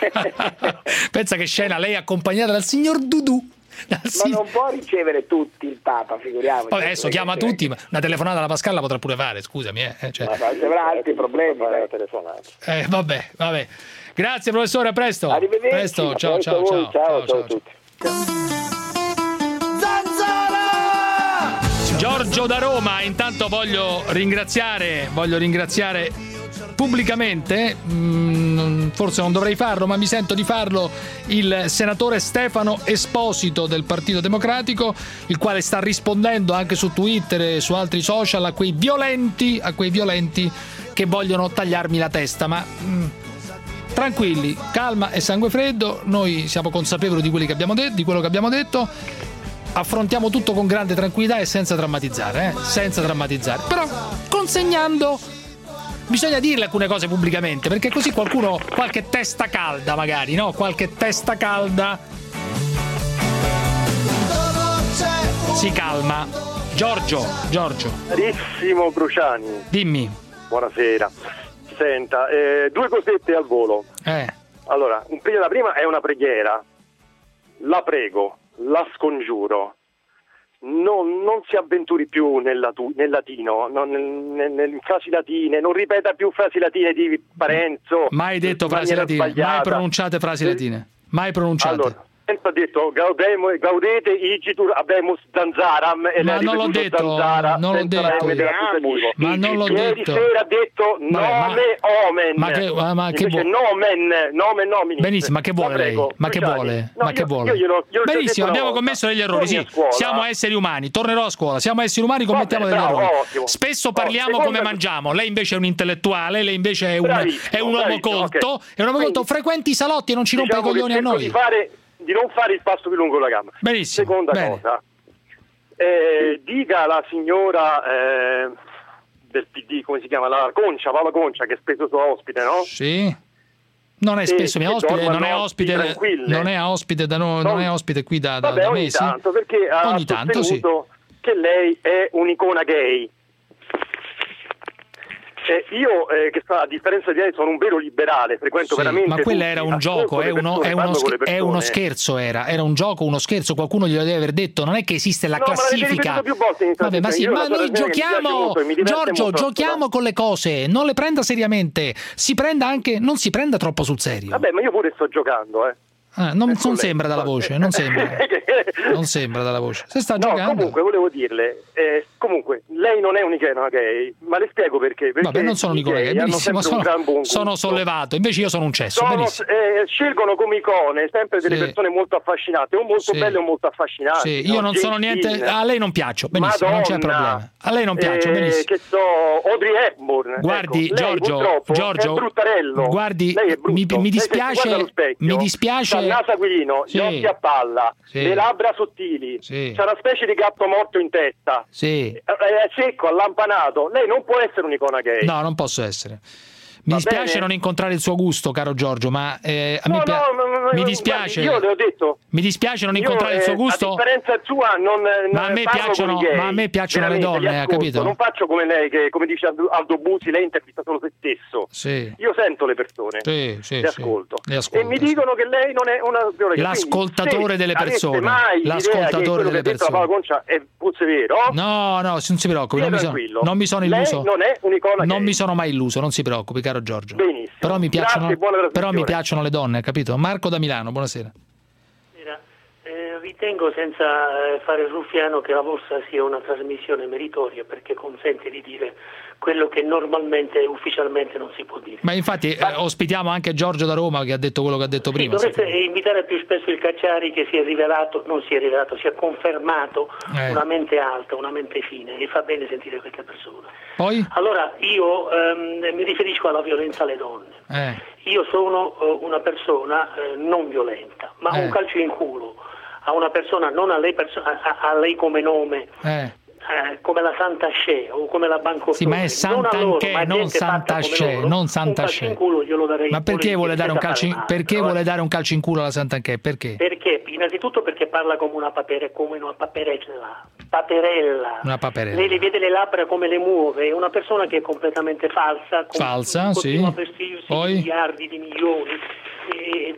[laughs] [laughs] Pensa che scena lei accompagnata dal signor Dudu. Ma non può ricevere tutti il Papa, figuriamoci. Vabbè, adesso chiama tutti, ma una telefonata alla Pascale la potrà pure fare, scusami. Eh, eh, cioè. Ma ci avrà altri problemi dai. telefonata. Eh, vabbè, vabbè. Grazie professore, a presto. Arrivederci, Presto, a ciao, presto ciao, a voi, ciao, ciao, ciao a ciao. Giorgio da Roma, intanto voglio ringraziare, voglio ringraziare pubblicamente, mm, forse non dovrei farlo, ma mi sento di farlo, il senatore Stefano Esposito del Partito Democratico, il quale sta rispondendo anche su Twitter e su altri social a quei violenti, a quei violenti che vogliono tagliarmi la testa, ma mm, tranquilli, calma e sangue freddo, noi siamo consapevoli di, de- di quello che abbiamo detto, affrontiamo tutto con grande tranquillità e senza drammatizzare, eh? senza drammatizzare, però consegnando bisogna dirle alcune cose pubblicamente, perché così qualcuno, qualche testa calda magari, no? Qualche testa calda si calma. Giorgio, Giorgio, Carissimo Cruciani, dimmi. buonasera. Senta, eh, due cosette al volo. Eh, Allora, la prima è una preghiera. La prego, la scongiuro. Non, non si avventuri più nel, latu- nel latino, non- nel- nel- frasi latine, non ripeta più frasi latine di Parenzo. mai detto frasi latine, mai sbagliata. pronunciate frasi latine, mai pronunciate. Allora, ha detto gaudemo- gaudete igitur abemus zanzaram e Ma non l'ho detto, zanzara non l'ho detto io. Ma non l'ho Ieri detto. sera ha detto Vabbè, ma- nome omen. ma che- ma- che Invece vuo- nomen, nome nomini. Benissimo, ma che vuole lei? prego, Ma che vuole? No, ma che io- vuole? io ho già Benissimo, abbiamo volta. commesso degli errori, sì. Siamo esseri umani, tornerò a scuola, siamo esseri umani, commettiamo degli bravo, errori. ottimo. Spesso Oh, parliamo come mangiamo. Lei invece è un intellettuale, lei invece è un, Bravissimo, è un uomo colto, è un uomo colto, frequenti i salotti e non ci rompe Diciamo i che coglioni a noi. Fare, di non fare il passo più lungo la gamba. Benissimo, Seconda bene. cosa, eh, dica alla signora eh, del PD, come si chiama, la Concia, Paola Concia, che è spesso sua ospite, no? Sì. Non è spesso mia ospite, non è ospite, non è ospite da noi, non è ospite qui da, da, Vabbè, da ogni mesi. tanto, perché ha Ogni tanto, sì. che lei è un'icona gay. Eh, io, eh, che a differenza di lei, sono un vero liberale, frequento Sì, veramente. ma quello era un gioco, è uno, persone, è uno è uno scherzo era, era un gioco, uno scherzo, qualcuno glielo deve aver detto, non è che esiste la No, ma classifica. ripetuto più volte in Vabbè, ma sì, ma noi giochiamo, molto Giorgio, molto, giochiamo con le cose, non le prenda seriamente, si prenda anche, non si prenda troppo sul serio. Vabbè, ma io pure sto giocando, eh. Ah, non, non lei, sembra dalla voce, non sembra, [laughs] non sembra dalla voce. Se sta No, giocando. comunque volevo dirle, eh, Comunque, lei non è un'icona gay, ma le spiego perché. perché Vabbè, non sono un'icona gay benissimo, un sono, sono sollevato, invece io sono un cesso, Sono- eh, scelgono come icone sempre delle Sì. persone molto affascinate, o molto Sì. belle o molto affascinanti. Sì, io no? non sono James niente, Dean, a lei non piaccio, benissimo, non c'è Madonna, problema. A lei non piaccio, eh, benissimo. Che so, Audrey Hepburn. Guardi, ecco, Giorgio, Giorgio, è bruttarello. guardi, è mi- mi dispiace- specchio, mi dispiace- il naso aquilino, gli occhi a palla, le labbra sottili, c'ha una specie di gatto morto in testa. Sì. È è secco, allampanato. Lei non può essere un'icona gay. No, non posso essere. Mi dispiace non incontrare il suo gusto, caro Giorgio, ma eh, No, pia- no, no, mi dispiace. guardi, io le ho detto. Mi dispiace non Io, incontrare il suo eh, gusto. A differenza sua, non, Ma a me piacciono- gay. ma a me piacciono le donne, ha ascolto. capito? Non faccio come lei, che come dice Aldo Busi, lei intervista solo se stesso. Sì. Io sento le persone, Sì, sì, le ascolto. Le ascolta, e mi dicono che lei non è una Quindi, L'ascoltatore delle persone. mai L'ascoltatore delle persone. Concia è fosse vero? No, no, non si preoccupi, non mi, sono, non mi sono illuso. non Non mi sono mai illuso, non si preoccupi, caro Giorgio. Benissimo. Però mi piacciono, Grazie, però mi piacciono le donne, capito? Marco da Milano, buonasera. Eh, ritengo senza eh, fare ruffiano che la vostra sia una trasmissione meritoria perché consente di dire quello che normalmente ufficialmente non si può dire. Ma infatti eh, ospitiamo anche Giorgio da Roma che ha detto quello che ha detto prima. Dovreste invitare più spesso il Cacciari che si è rivelato, non si è rivelato, si è confermato Eh. una mente alta, una mente fine e fa bene sentire queste persone. Poi? Allora io ehm, mi riferisco alla violenza alle donne. Eh, Io sono eh, una persona eh, non violenta, ma un calcio in culo a una persona, non a lei, perso- a, a- lei come nome, eh. eh, come la Santa Sce o come la Banco Sì, ma è Sant'Anché, non Sant'Asce, non Un Sant'Asce. calcio in culo glielo darei Ma perché vuole dare un calcio perché però, vuole dare un calcio in culo alla Sant'Anché? Perché? Perché? Innanzitutto perché parla come una papere, come una paperella. Paperella. Una paperella. Lei le vede le labbra come le muove, è una persona che è completamente falsa, Falsa, sì. a vestirsi Poi? di miliardi di milioni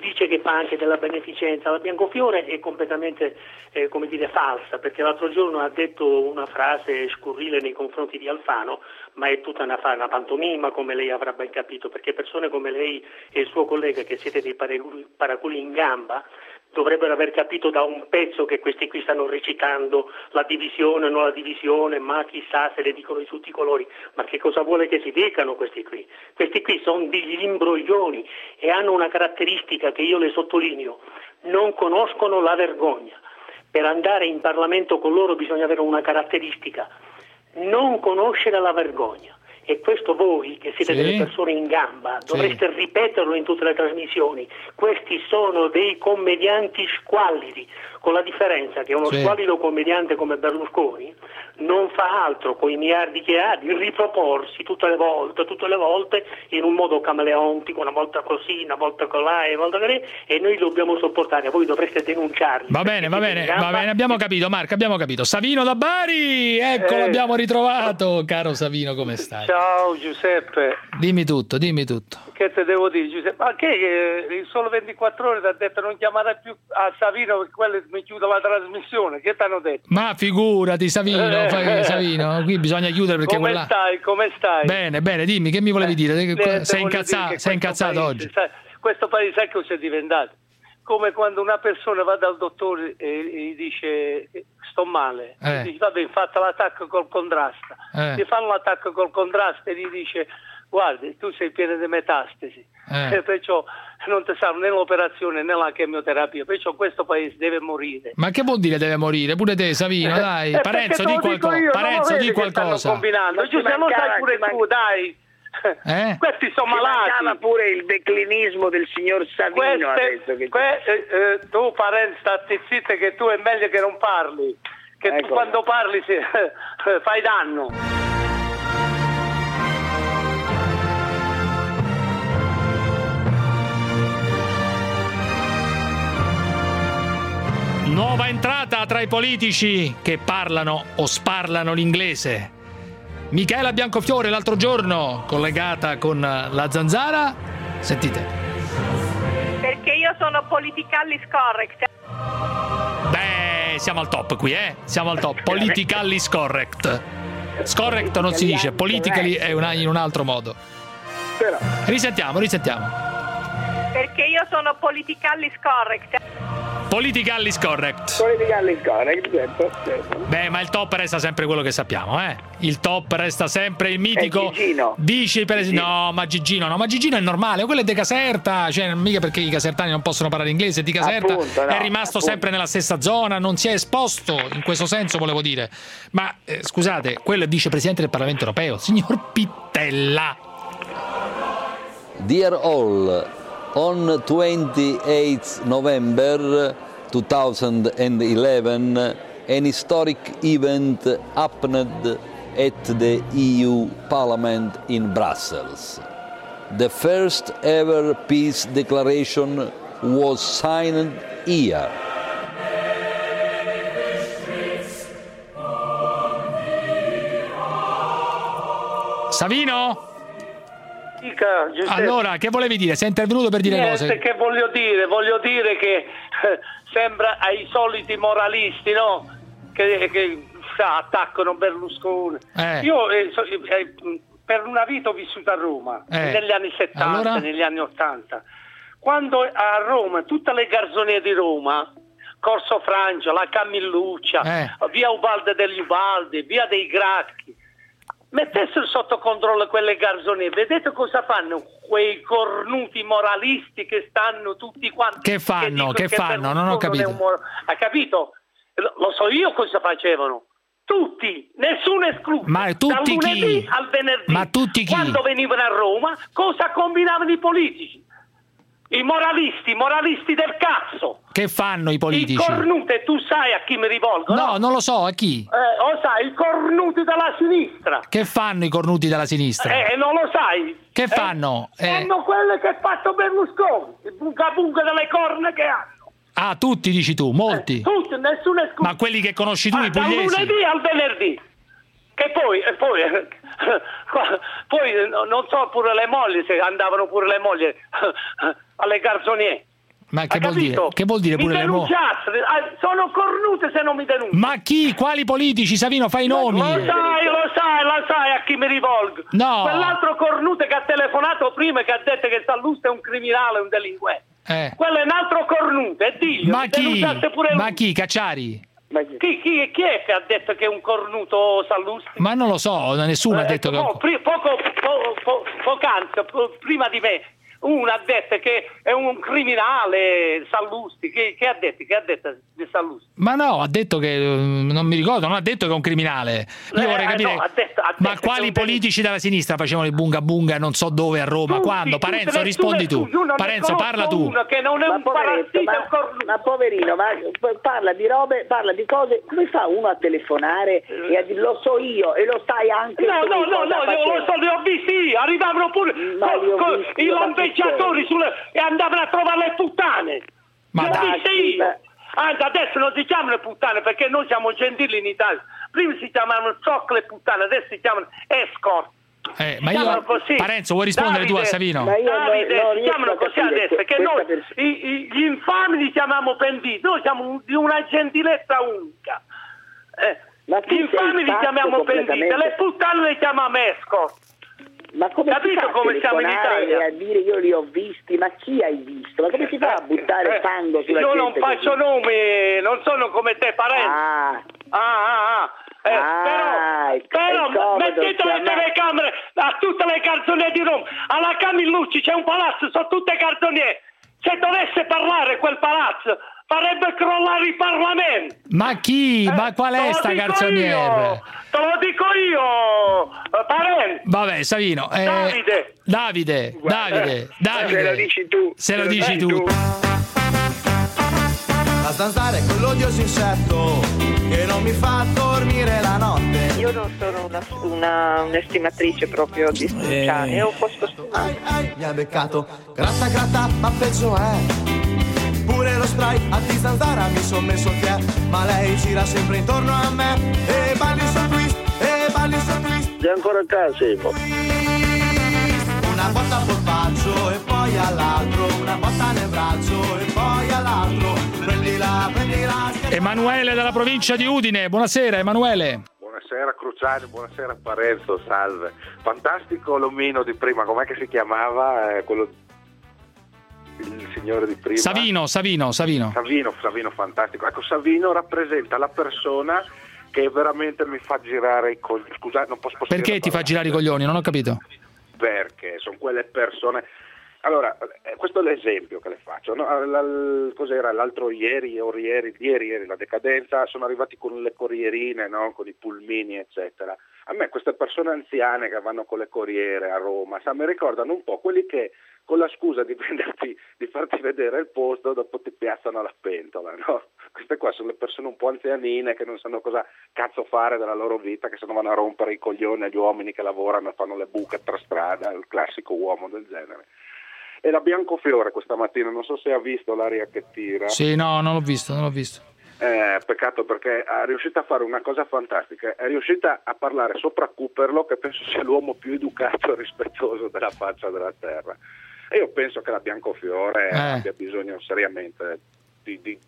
dice che fa anche della beneficenza. La Biancofiore è completamente eh, dire, falsa, perché l'altro giorno ha detto una frase scurrile nei confronti di Alfano, ma è tutta una, una pantomima, come lei avrà ben capito, perché persone come lei e il suo collega, che siete dei paraculi in gamba, dovrebbero aver capito da un pezzo che questi qui stanno recitando la divisione, non la divisione, ma chissà se le dicono di tutti i colori, ma che cosa vuole che si dicano questi qui? Questi qui sono degli imbroglioni e hanno una caratteristica che io le sottolineo, non conoscono la vergogna. Per andare in Parlamento con loro bisogna avere una caratteristica, non conoscere la vergogna. E questo voi, che siete Sì. delle persone in gamba, Sì. dovreste ripeterlo in tutte le trasmissioni. Questi sono dei commedianti squallidi, con la differenza che uno Sì. squallido commediante come Berlusconi non fa altro con i miliardi che ha di riproporsi tutte le volte, tutte le volte in un modo camaleontico, una volta così, una volta colà e una volta così, e noi dobbiamo sopportare, voi dovreste denunciarli. Va bene, va bene, va bene, abbiamo capito Marco, abbiamo capito. Savino da Bari, ecco Eh. l'abbiamo ritrovato. Caro Savino, come stai? Ciao Giuseppe, Dimmi tutto, dimmi tutto. che te devo dire Giuseppe? Ma che eh, il solo 24 ore ti ha detto non chiamare più a Savino perché quello mi chiude la trasmissione, che ti hanno detto? Ma figurati Savino, Eh. fai- Savino, qui bisogna chiudere perché come quella... stai? Come stai? Bene, bene, dimmi, che mi volevi dire? Eh, Sei incazzato, che sei incazzato paese, oggi? sai, questo paese sai cosa è diventato? Come quando una persona va dal dottore e, gli dice eh, sto male, Eh. gli dice vabbè infatti l'attacco col contrasto, Eh. gli fanno l'attacco col contrasto e gli dice guardi tu sei pieno di metastasi, Eh. e [laughs] perciò non ti serve né l'operazione né la chemioterapia, perciò questo paese deve morire. Ma che vuol dire deve morire? Pure te, Savino, dai. Eh, Parenzo, di qualcosa. non Parenzo, di che stanno qualcosa. combinando. Giuseppe, lo sai pure tu, dai. Eh? [laughs] Questi sono Ci malati. pure il declinismo del signor Savino Queste- adesso che que- eh, eh, tu Parenzo stati zitta che tu è meglio che non parli che tu Ecco. quando parli si- [laughs] fai danno Nuova entrata tra i politici che parlano o sparlano l'inglese. Michela Biancofiore l'altro giorno, collegata con la zanzara. Sentite. Perché io sono politically correct. Beh, siamo al top qui, eh? Siamo al top. Politically scorrect. Scorrect non si dice, politically è una- in un altro modo. Risentiamo, risentiamo. Perché io sono politically correct. Politically correct. Politically correct, certo, certo. Beh, ma il top resta sempre quello che sappiamo, eh. Il top resta sempre il mitico. Gigino. Dice il presidente. No, ma Gigino, no, ma Gigino è normale, quello è di Caserta, cioè mica perché i casertani non possono parlare inglese, di Caserta Appunto, no, è rimasto appunto. sempre nella stessa zona, non si è esposto, in questo senso volevo dire. Ma eh, scusate, quello è vicepresidente del Parlamento europeo, signor Pittella. Dear all, on 28 November 2011, an historic event happened at the EU Parliament in Brussels. The first ever peace declaration was signed here. Savino? Dica, Giuseppe. Allora, che volevi dire? Sei intervenuto per dire Niente, cose? che voglio dire? Voglio dire che eh, sembra ai soliti moralisti, no? Che, che sa, attaccano Berlusconi. Eh. Io eh, so- eh, per una vita ho vissuto a Roma, Eh. negli anni 70, Allora? negli anni 80. Quando a Roma, tutte le garzonie di Roma, Corso Francia, la Camilluccia, Eh. via Ubalde degli Ubaldi, via dei Gracchi, mettessero sotto controllo quelle garzonie, vedete cosa fanno quei cornuti moralisti che stanno tutti quanti. Che fanno? dicono Che fanno? Non ho capito. mor- Ha capito? Lo, lo so io cosa facevano. Tutti, nessuno escluso. Ma tutti Dal lunedì chi? al venerdì. Ma tutti chi? Quando venivano a Roma, cosa combinavano i politici? I moralisti, i moralisti del cazzo. Che fanno i I politici? cornuti, e tu sai a chi mi rivolgo? No, non lo so, a chi? Eh, lo sai, i cornuti della sinistra. Che fanno i cornuti della sinistra? Eh, non lo sai. Che Eh, fanno? Eh, Fanno quelle che ha fatto Berlusconi, il bunga bunga delle corna che hanno. ah, tutti dici tu, molti. Tutti, nessuno escluso. Ma quelli che conosci tu, Ah, i pugliesi? lunedì al venerdì. Che poi, e poi, [laughs] poi eh, non so pure le mogli, se andavano pure le mogli [laughs] alle garzonie. Ma che vuol dire? Che vuol dire Mi pure le mo? denunciassero, ah, sono cornute se non mi denunciano. Ma chi? Quali politici? Savino, fai i nomi. Lo sai, lo sai, lo sai a chi mi rivolgo. No. Quell'altro cornute che ha telefonato prima e che ha detto che Sallusta è un criminale, un delinquente. Eh. Quello è un altro cornuto, e diglielo. Ma chi? denunciaste pure Ma chi? Cacciari? Chi, chi- chi è che ha detto che è un cornuto Sallusti? Ma non lo so, nessuno ha Eh, detto po- che... pri- poco, po- po- poc'anzi, po- prima di me, uno ha detto che è un criminale Sallusti. Che, che ha detto? Che ha detto di Sallusti? Ma no, ha detto che... eh, Non mi ricordo, non ha detto che è un criminale. Io Eh, vorrei no, capire... ha detto- ha Ma detto che quali politici dalla sinistra facevano il bunga bunga non so dove a Roma? Tutti, Quando? tutti, Parenzo, nessuno rispondi tu. Parenzo, parla tu. uno che non è un poveretto, parassita, ma, un cornuto. ma poverino, ma parla di robe, parla di cose, come fa uno a telefonare e a dire lo so io e lo sai anche No, no, no, no, io lo facevi"? so, li ho visti, io. arrivavano pure Ma con, con visti i io, chi sulle, e andavano a trovare le puttane. Ma ho dai, visti io. Anzi, adesso non si chiamano puttane perché noi siamo gentili in Italia. Prima si chiamavano zoccole puttane, adesso si chiamano escort. Eh, ma io... così. Parenzo, vuoi rispondere tu a Davide, Savino? Ma io non- Davide, si riesco chiamano così adesso, questa noi i- i- gli infami li chiamiamo pentiti, noi siamo di una gentilezza unica. Eh, gli infami li chiamiamo pentiti, le puttane le chiamiamo escort. Ma come Capito si fa a come siamo in Italia? a dire io li ho visti, ma chi hai visto? Ma come si fa a buttare Eh, fango sulla Io gente? non faccio così? nomi, non sono come te, parenti. Ah, Ah, ah, ah. Eh, Ah, però, però mettete le telecamere a tutte le canzoni di Roma. Alla Camillucci c'è un palazzo, sono tutte canzoniere. Se dovesse parlare quel palazzo, farebbe crollare il Parlamento. Ma chi? Ma qual Eh, è sta io, Te lo dico io, eh, parente. Vabbè, Savino. eh, Davide. Davide, Davide, Davide. se lo dici tu. Se lo dici tu. A stanzare quell'odioso insetto che non mi fa dormire la notte. Io non sono una, una- un'estimatrice proprio di Strucciani, è un po' scostumato. Mi ha beccato, gratta gratta, ma peggio è. Pure lo spray a zanzara mi son messo il piede, ma lei gira sempre intorno a me. E balli sul twist, e balli sul twist. Sei ancora a casa? Una botta a polpaccio e poi all'altro, una botta nel braccio e poi all'altro. Prendila, prendila. Emanuele dalla provincia di Udine. Buonasera, Emanuele. Buonasera Cruciani, buonasera Parenzo, salve. Fantastico l'omino di prima, com'è che si chiamava? Eh, quello... il signore di prima. Savino, Savino, Savino. Savino, Savino fantastico. Ecco, Savino rappresenta la persona che veramente mi fa girare i coglioni. Scusa, non posso Perché ti fa girare i coglioni? Non ho capito. perché sono quelle persone. Allora, eh, questo è l'esempio che le faccio. no? Cos'era l'altro ieri o ieri, ieri, ieri, la decadenza, sono arrivati con le corrierine, no? con i pulmini, eccetera. A me queste persone anziane che vanno con le corriere a Roma, sa, mi ricordano un po' quelli che con la scusa di, [laughs] prenderti, di farti vedere il posto, dopo ti piazzano la pentola. No? Queste qua sono le persone un po' anzianine che non sanno cosa cazzo fare della loro vita, che se no vanno a rompere i coglioni agli uomini che lavorano e fanno le buche per strada, il classico uomo del genere. E la Biancofiore questa mattina, non so se ha visto l'aria che tira. Sì, no, non l'ho visto, non l'ho visto. Eh, peccato perché è riuscita a fare una cosa fantastica, è riuscita a parlare sopra Cooperlo che penso sia l'uomo più educato e rispettoso della faccia della terra. E io penso che la Biancofiore Eh. abbia bisogno seriamente di, di-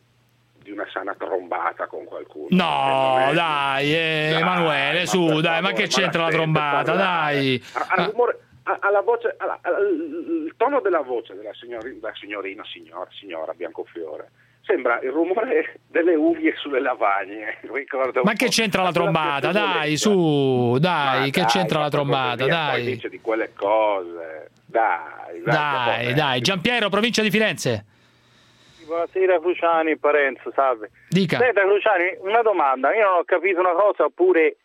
di una sana trombata con qualcuno. No, dai, eh, Emanuele, su, dai, ma che c'entra la trombata, dai. Ha, ha il rumore- ha- ha la voce, ha la- ha il tono della voce della, signori- della signorina, signora, signora Biancofiore. Sembra il rumore delle unghie sulle lavagne. [laughs] Ma che c'entra la trombata? Dai, su, dai, Ma che dai, c'entra la trombata? così, e Poi Dai, dice di quelle cose. Dai, dai, vabbè. dai. Giampiero, provincia di Firenze. Buonasera Cruciani, Parenzo, salve. Dica. Senta Cruciani, una domanda, io non ho capito una cosa oppure,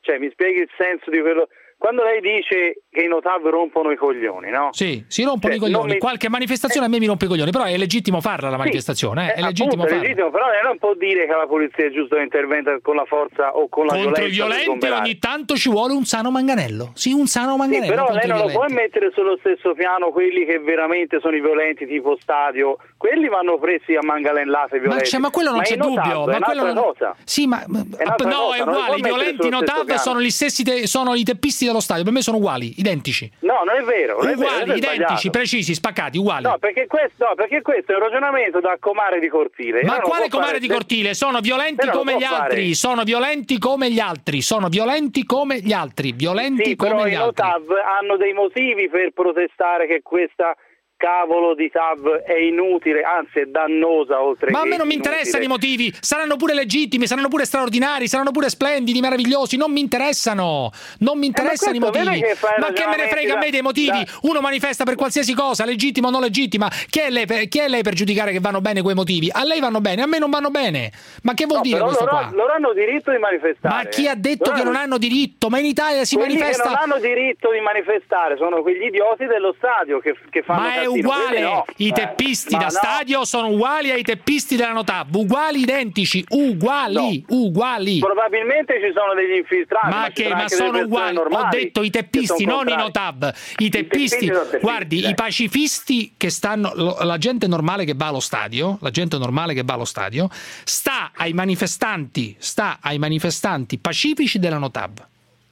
cioè mi spieghi il senso di quello... Quando lei dice che i notav rompono i coglioni, no? Sì, si rompono Cioè, i coglioni. mi- Qualche manifestazione a me mi rompe i coglioni, però è legittimo farla la manifestazione, eh, è Eh, legittimo appunto, è farla. legittimo, però lei non può dire che la polizia è giusto che interventa con la forza o con la Contro violenza. i per violenti ogni tanto ci vuole un sano manganello. Sì, un sano Sì, manganello. però contro lei i non lo può mettere sullo stesso piano quelli che veramente sono i violenti tipo stadio, quelli vanno presi a manganellate Ma, violenti. c'è- ma quello non c'è i notav dubbio. È Ma quello un'altra non- cosa. Sì, ma ma- È no, cosa, è uguale. I violenti piano. sono gli stessi te- sono i teppisti dello stadio. Per me sono uguali, identici. No, non è vero. Non è vero, Uguali, è identici, sbagliato. precisi, spaccati, uguali. No perché, questo, no, perché questo è un ragionamento da comare di cortile. Ma quale comare fare- di cortile? Sono violenti come gli fare. altri, sono violenti come gli altri, sono violenti come gli altri, violenti Sì, però come i gli altri. Notav hanno dei motivi per protestare che questa cavolo di TAV è inutile, anzi è dannosa oltre Ma a me non mi interessano i motivi, saranno pure legittimi, saranno pure straordinari, saranno pure splendidi, meravigliosi, non mi interessano, non mi interessano i Eh, questo motivi. che Ma che me ne frega a me dei motivi? da- Uno manifesta per qualsiasi cosa, legittima o non legittima. Chi è, lei per, chi è lei per giudicare che vanno bene quei motivi? A lei vanno bene, a me non vanno bene. Ma che vuol No, dire questo loro, qua? loro hanno diritto di manifestare. Ma chi ha detto Loro che non hanno diritto? Ma in Italia si quelli manifesta che non hanno diritto di manifestare sono quegli idioti dello stadio che, che fanno è uguale, no. i Eh, teppisti ma da no. stadio sono uguali ai teppisti della Notab, uguali identici, uguali, uguali. Probabilmente ci sono degli infiltrati. Ma ci che ma sono uguali, ho detto i teppisti, non i notab. I teppisti, sono teppisti, guardi, dai. i pacifisti che stanno la gente normale che va allo stadio, la gente normale che va allo stadio sta ai manifestanti, sta ai manifestanti pacifici della Notab.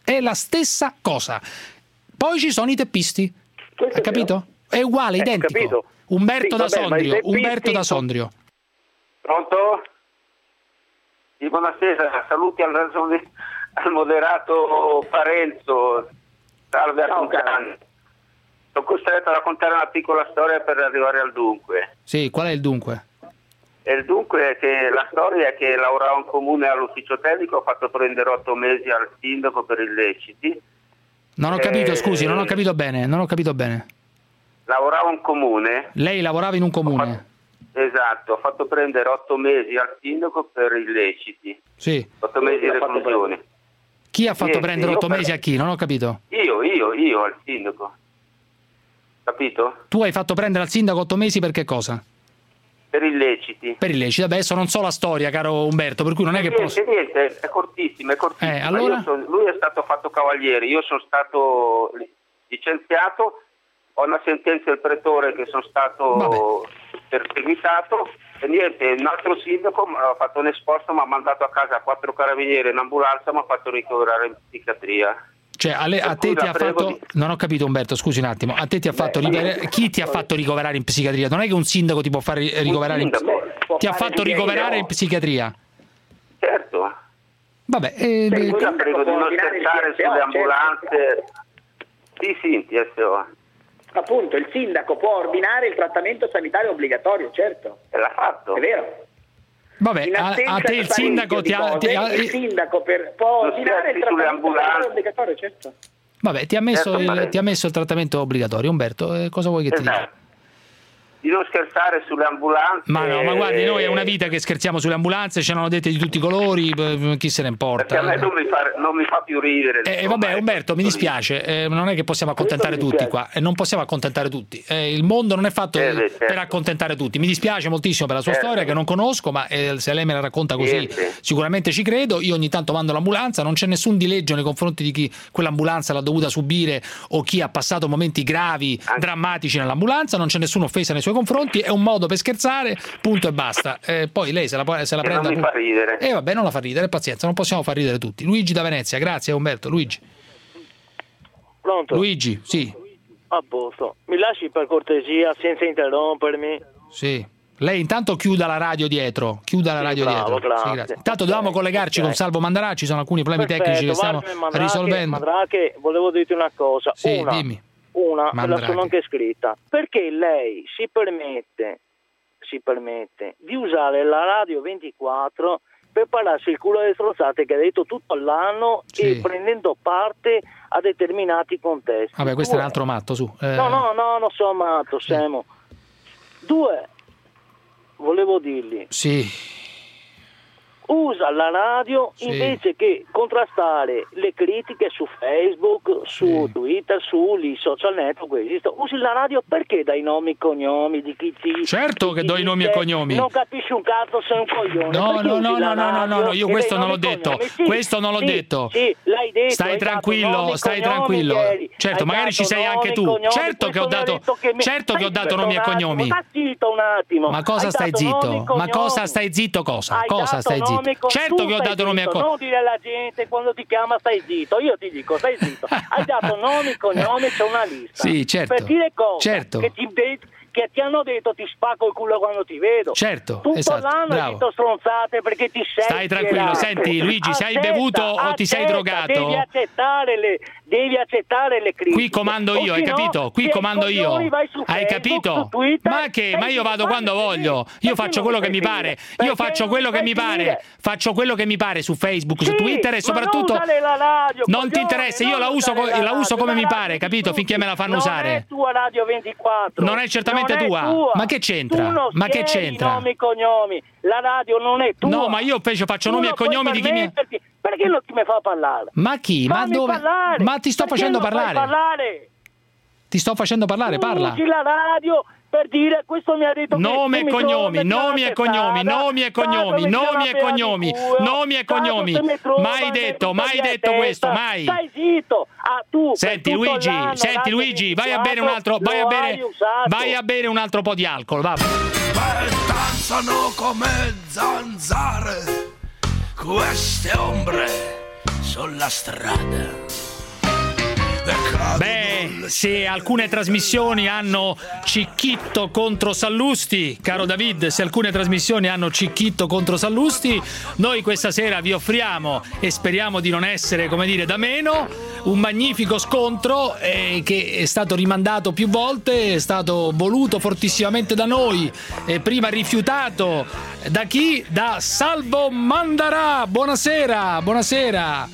È la stessa cosa. Poi ci sono i teppisti. Hai capito? È uguale, Eh, identico. capito. Umberto Sì, da vabbè, Sondrio, Umberto da Sondrio. Pronto? Sì, buonasera, saluti al, ragione- al moderato Parenzo. Salve a tutti. Sono costretto a raccontare una piccola storia per arrivare al dunque. Sì, qual è il dunque? E il dunque è che la storia è che lavoravo in comune all'ufficio tecnico, ho fatto prendere otto mesi al sindaco per illeciti. Non ho capito, Eh, scusi, non ho capito bene, non ho capito bene. Lavoravo in comune, Lei lavorava in un comune? esatto, ho fatto prendere otto mesi al sindaco per illeciti, Sì. otto mesi di reclusione. Chi ha fatto Niente, prendere otto per- mesi a chi? Non ho capito. Io, io, io al sindaco. Capito? Tu hai fatto prendere al sindaco otto mesi per che cosa? Per illeciti. Per illeciti. Vabbè, adesso non so la storia, caro Umberto, per cui non è che niente, posso... niente, è cortissima, è cortissima. Eh, allora? Io son- lui è stato fatto cavaliere, io sono stato licenziato, ho una sentenza del pretore che sono stato perseguitato e niente, un altro sindaco mi ha fatto un esposto, mi ha mandato a casa quattro carabinieri in ambulanza, mi ha fatto ricoverare in psichiatria. Cioè, a, le- a te ti ha fatto... Non ho capito Umberto, scusi un attimo. A te ti ha fatto ricoverare... Chi ti ha fatto ricoverare in psichiatria? Non è che un sindaco ti può fare ricoverare in... può Ti ha fatto di ricoverare in psichiatria? Certo. Vabbè, eh, beh, prego di non scherzare sulle certo. ambulanze. Sì, sì, in TSO. Appunto, il sindaco può ordinare il trattamento sanitario obbligatorio, certo. E l'ha fatto. È vero. Vabbè, a, a te il sindaco ti ha, ti ha- il sindaco per- può ordinare il trattamento sanitario obbligatorio, certo. vabbè, ti ha messo, Certo, il, ti ha messo il trattamento obbligatorio. Umberto, eh, cosa vuoi che ti dica? Di non scherzare sulle ambulanze. Ma no, ma guardi, noi è una eh, vita che scherziamo sulle ambulanze, ce l'hanno dette di tutti i colori, eh, chi se ne Perché a me importa. non mi fa, non mi fa più ridere. Eh, insomma, vabbè, ecco. Umberto, mi dispiace, eh, non è che possiamo accontentare tutti qua, eh, non possiamo accontentare tutti. Eh, il mondo non è fatto Eh, certo. per accontentare tutti. Mi dispiace moltissimo per la sua Certo. storia che non conosco, ma eh, se lei me la racconta così Niente. sicuramente ci credo. Io ogni tanto mando l'ambulanza, non c'è nessun dileggio nei confronti di chi quell'ambulanza l'ha dovuta subire o chi ha passato momenti gravi, drammatici nell'ambulanza, non c'è nessuna offesa nei suoi confronti, è un modo per scherzare, punto e basta. Eh, poi lei se la, se la E non prenda... mi fa ridere. E vabbè, non la fa ridere, pazienza, non possiamo far ridere tutti. Luigi da Venezia, grazie Umberto. Luigi. Pronto? Luigi, sì, A posto. Mi lasci per cortesia, senza interrompermi? sì. Lei intanto chiuda la radio dietro, chiuda la Sì, radio bravo, dietro. grazie. Sì, grazie. Intanto dobbiamo collegarci ok. con Salvo Mandarà, ci sono alcuni problemi Perfetto, tecnici che stiamo Mandrake, risolvendo. Mandrake, volevo dirti una cosa. Sì, una, dimmi. Una me la Mandrake. sono anche scritta. Perché lei si permette, si permette di usare la radio 24 per parlarsi il culo delle strozzate che ha detto tutto l'anno Sì. e prendendo parte a determinati contesti. Vabbè, questo è un Due. altro matto, su. Eh, No, no, no, non sono matto, Semo. Due, volevo dirgli, Sì, usa la radio Sì. invece che contrastare le critiche su Facebook, su Twitter, sui social network esistono. Usi la radio perché dai nomi e cognomi di chi ti... Certo di che chi do i nomi e cognomi. Non capisci un cazzo, sei un coglione. No, no, no, no, no, no, no, io questo non l'ho detto. Sì, Questo non l'ho sì, detto. Sì, detto. Stai tranquillo, stai tranquillo. ieri. Certo, Hai magari ci sei anche tu. cognomi, Certo che ho dato- che mi- certo che ho dato nomi e zitto cognomi. zitto. Ma cosa stai zitto? Ma cosa stai zitto? Cosa? Cosa stai nomi zitto? Certo che ho dato nomi e cognomi. Non dire alla gente quando ti chiama stai zitto. Io ti dico stai zitto. Hai dato nomi e [laughs] cognomi, c'è una lista. Sì, certo. Per dire cose Certo. che, ti che ti hanno detto ti spacco il culo quando ti vedo. Certo, Tutto esatto, l'anno bravo. hai detto stronzate perché ti sei Stai tranquillo, senti, Luigi, se hai bevuto o ti sei drogato? Devi accettare le, devi accettare le critiche. Qui comando io, hai no, capito? Qui comando io. Hai capito? Twitter, Ma che? Ma io vado quando voglio. Io faccio non quello che mi pare. Io faccio non quello che mi pare. Faccio quello che mi pare su Facebook, su Twitter e soprattutto non radio, non ti interessa, io non la uso, la uso come mi pare, capito? Finché me la fanno non usare. è tua Radio 24. Non è certamente Non è tua. tua. Ma che c'entra? Non Ma che c'entra? nomi e cognomi. La radio non è tua. No, ma io invece faccio Tu nomi e non cognomi di chi mi Perché non ti mi fa parlare? Ma chi? Ma Fammi dove? parlare. Ma ti sto Perché facendo parlare. parlare? Ti sto facendo parlare, parla. Usi la radio per dire questo mi ha detto Nome e mi cognomi, nomi e cognomi, nomi e cognomi, nomi e cognomi, nomi e cognomi. Mai detto, mai detto questo, mai. Stai zitto. Ah, tu Senti Luigi, senti Luigi, vai a bere un altro, vai a bere, vai a bere un altro po' di alcol, va. danzano come zanzare queste ombre sulla strada. Beh, se alcune trasmissioni hanno Cicchitto contro Sallusti, caro David, se alcune trasmissioni hanno Cicchitto contro Sallusti, noi questa sera vi offriamo e speriamo di non essere, come dire, da meno, un magnifico scontro eh, che è stato rimandato più volte, è stato voluto fortissimamente da noi e prima rifiutato da chi? Da Salvo Mandarà. Buonasera, buonasera.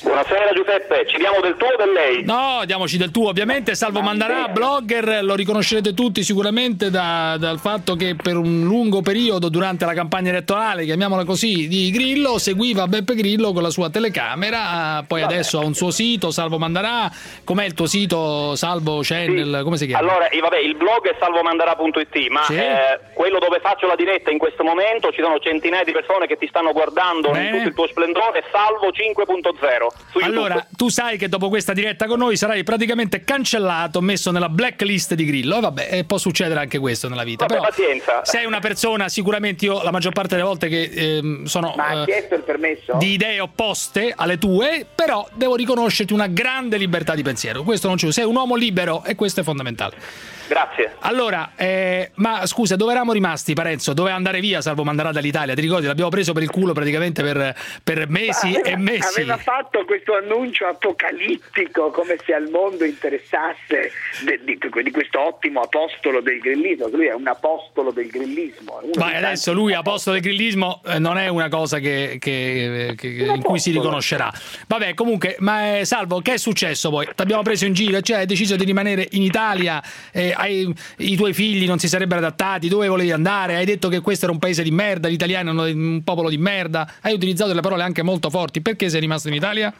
Buonasera Giuseppe, ci diamo del tuo o del lei? No, diamoci del tuo, ovviamente. Salvo Mandarà, blogger, lo riconoscerete tutti sicuramente da- dal fatto che per un lungo periodo durante la campagna elettorale, chiamiamola così, di Grillo, seguiva Beppe Grillo con la sua telecamera. Poi adesso ha un suo sito, Salvo Mandarà. Com'è il tuo sito, Salvo Channel? Come si chiama? Allora, vabbè, il blog è salvomandara.it, ma Sì. eh, quello dove faccio la diretta in questo momento ci sono centinaia di persone che ti stanno guardando Bene. in tutto il tuo splendore, salvo 5.0 su YouTube. Allora, tu sai che dopo questa diretta con noi sarai praticamente cancellato, messo nella blacklist di Grillo. E vabbè, eh, può succedere anche questo nella vita. Vabbè, Però pazienza. sei una persona, sicuramente io la maggior parte delle volte che ehm, sono eh, chiesto il permesso? di idee opposte alle tue, però devo riconoscerti una grande libertà di pensiero. Questo non c'è. Sei un uomo libero e questo è fondamentale. Grazie. Allora, eh, ma scusa, dove eravamo rimasti, Parenzo? Doveva andare via Salvo Mandarà dall'Italia? Ti ricordi? L'abbiamo preso per il culo praticamente per, per mesi Aveva- e mesi. Aveva fatto questo annuncio apocalittico come se al mondo interessasse de- di, di questo ottimo apostolo del grillismo. Lui è un apostolo del grillismo. Ma adesso lui, apostolo del grillismo, eh, non è una cosa che, che- che- in cui si riconoscerà. Vabbè, comunque, ma eh, Salvo, che è successo poi? Ti abbiamo preso in giro, cioè hai deciso di rimanere in Italia, eh, hai- i tuoi figli non si sarebbero adattati, dove volevi andare? Hai detto che questo era un paese di merda, gli italiani erano un popolo di merda, hai utilizzato delle parole anche molto forti. Perché sei rimasto in Italia?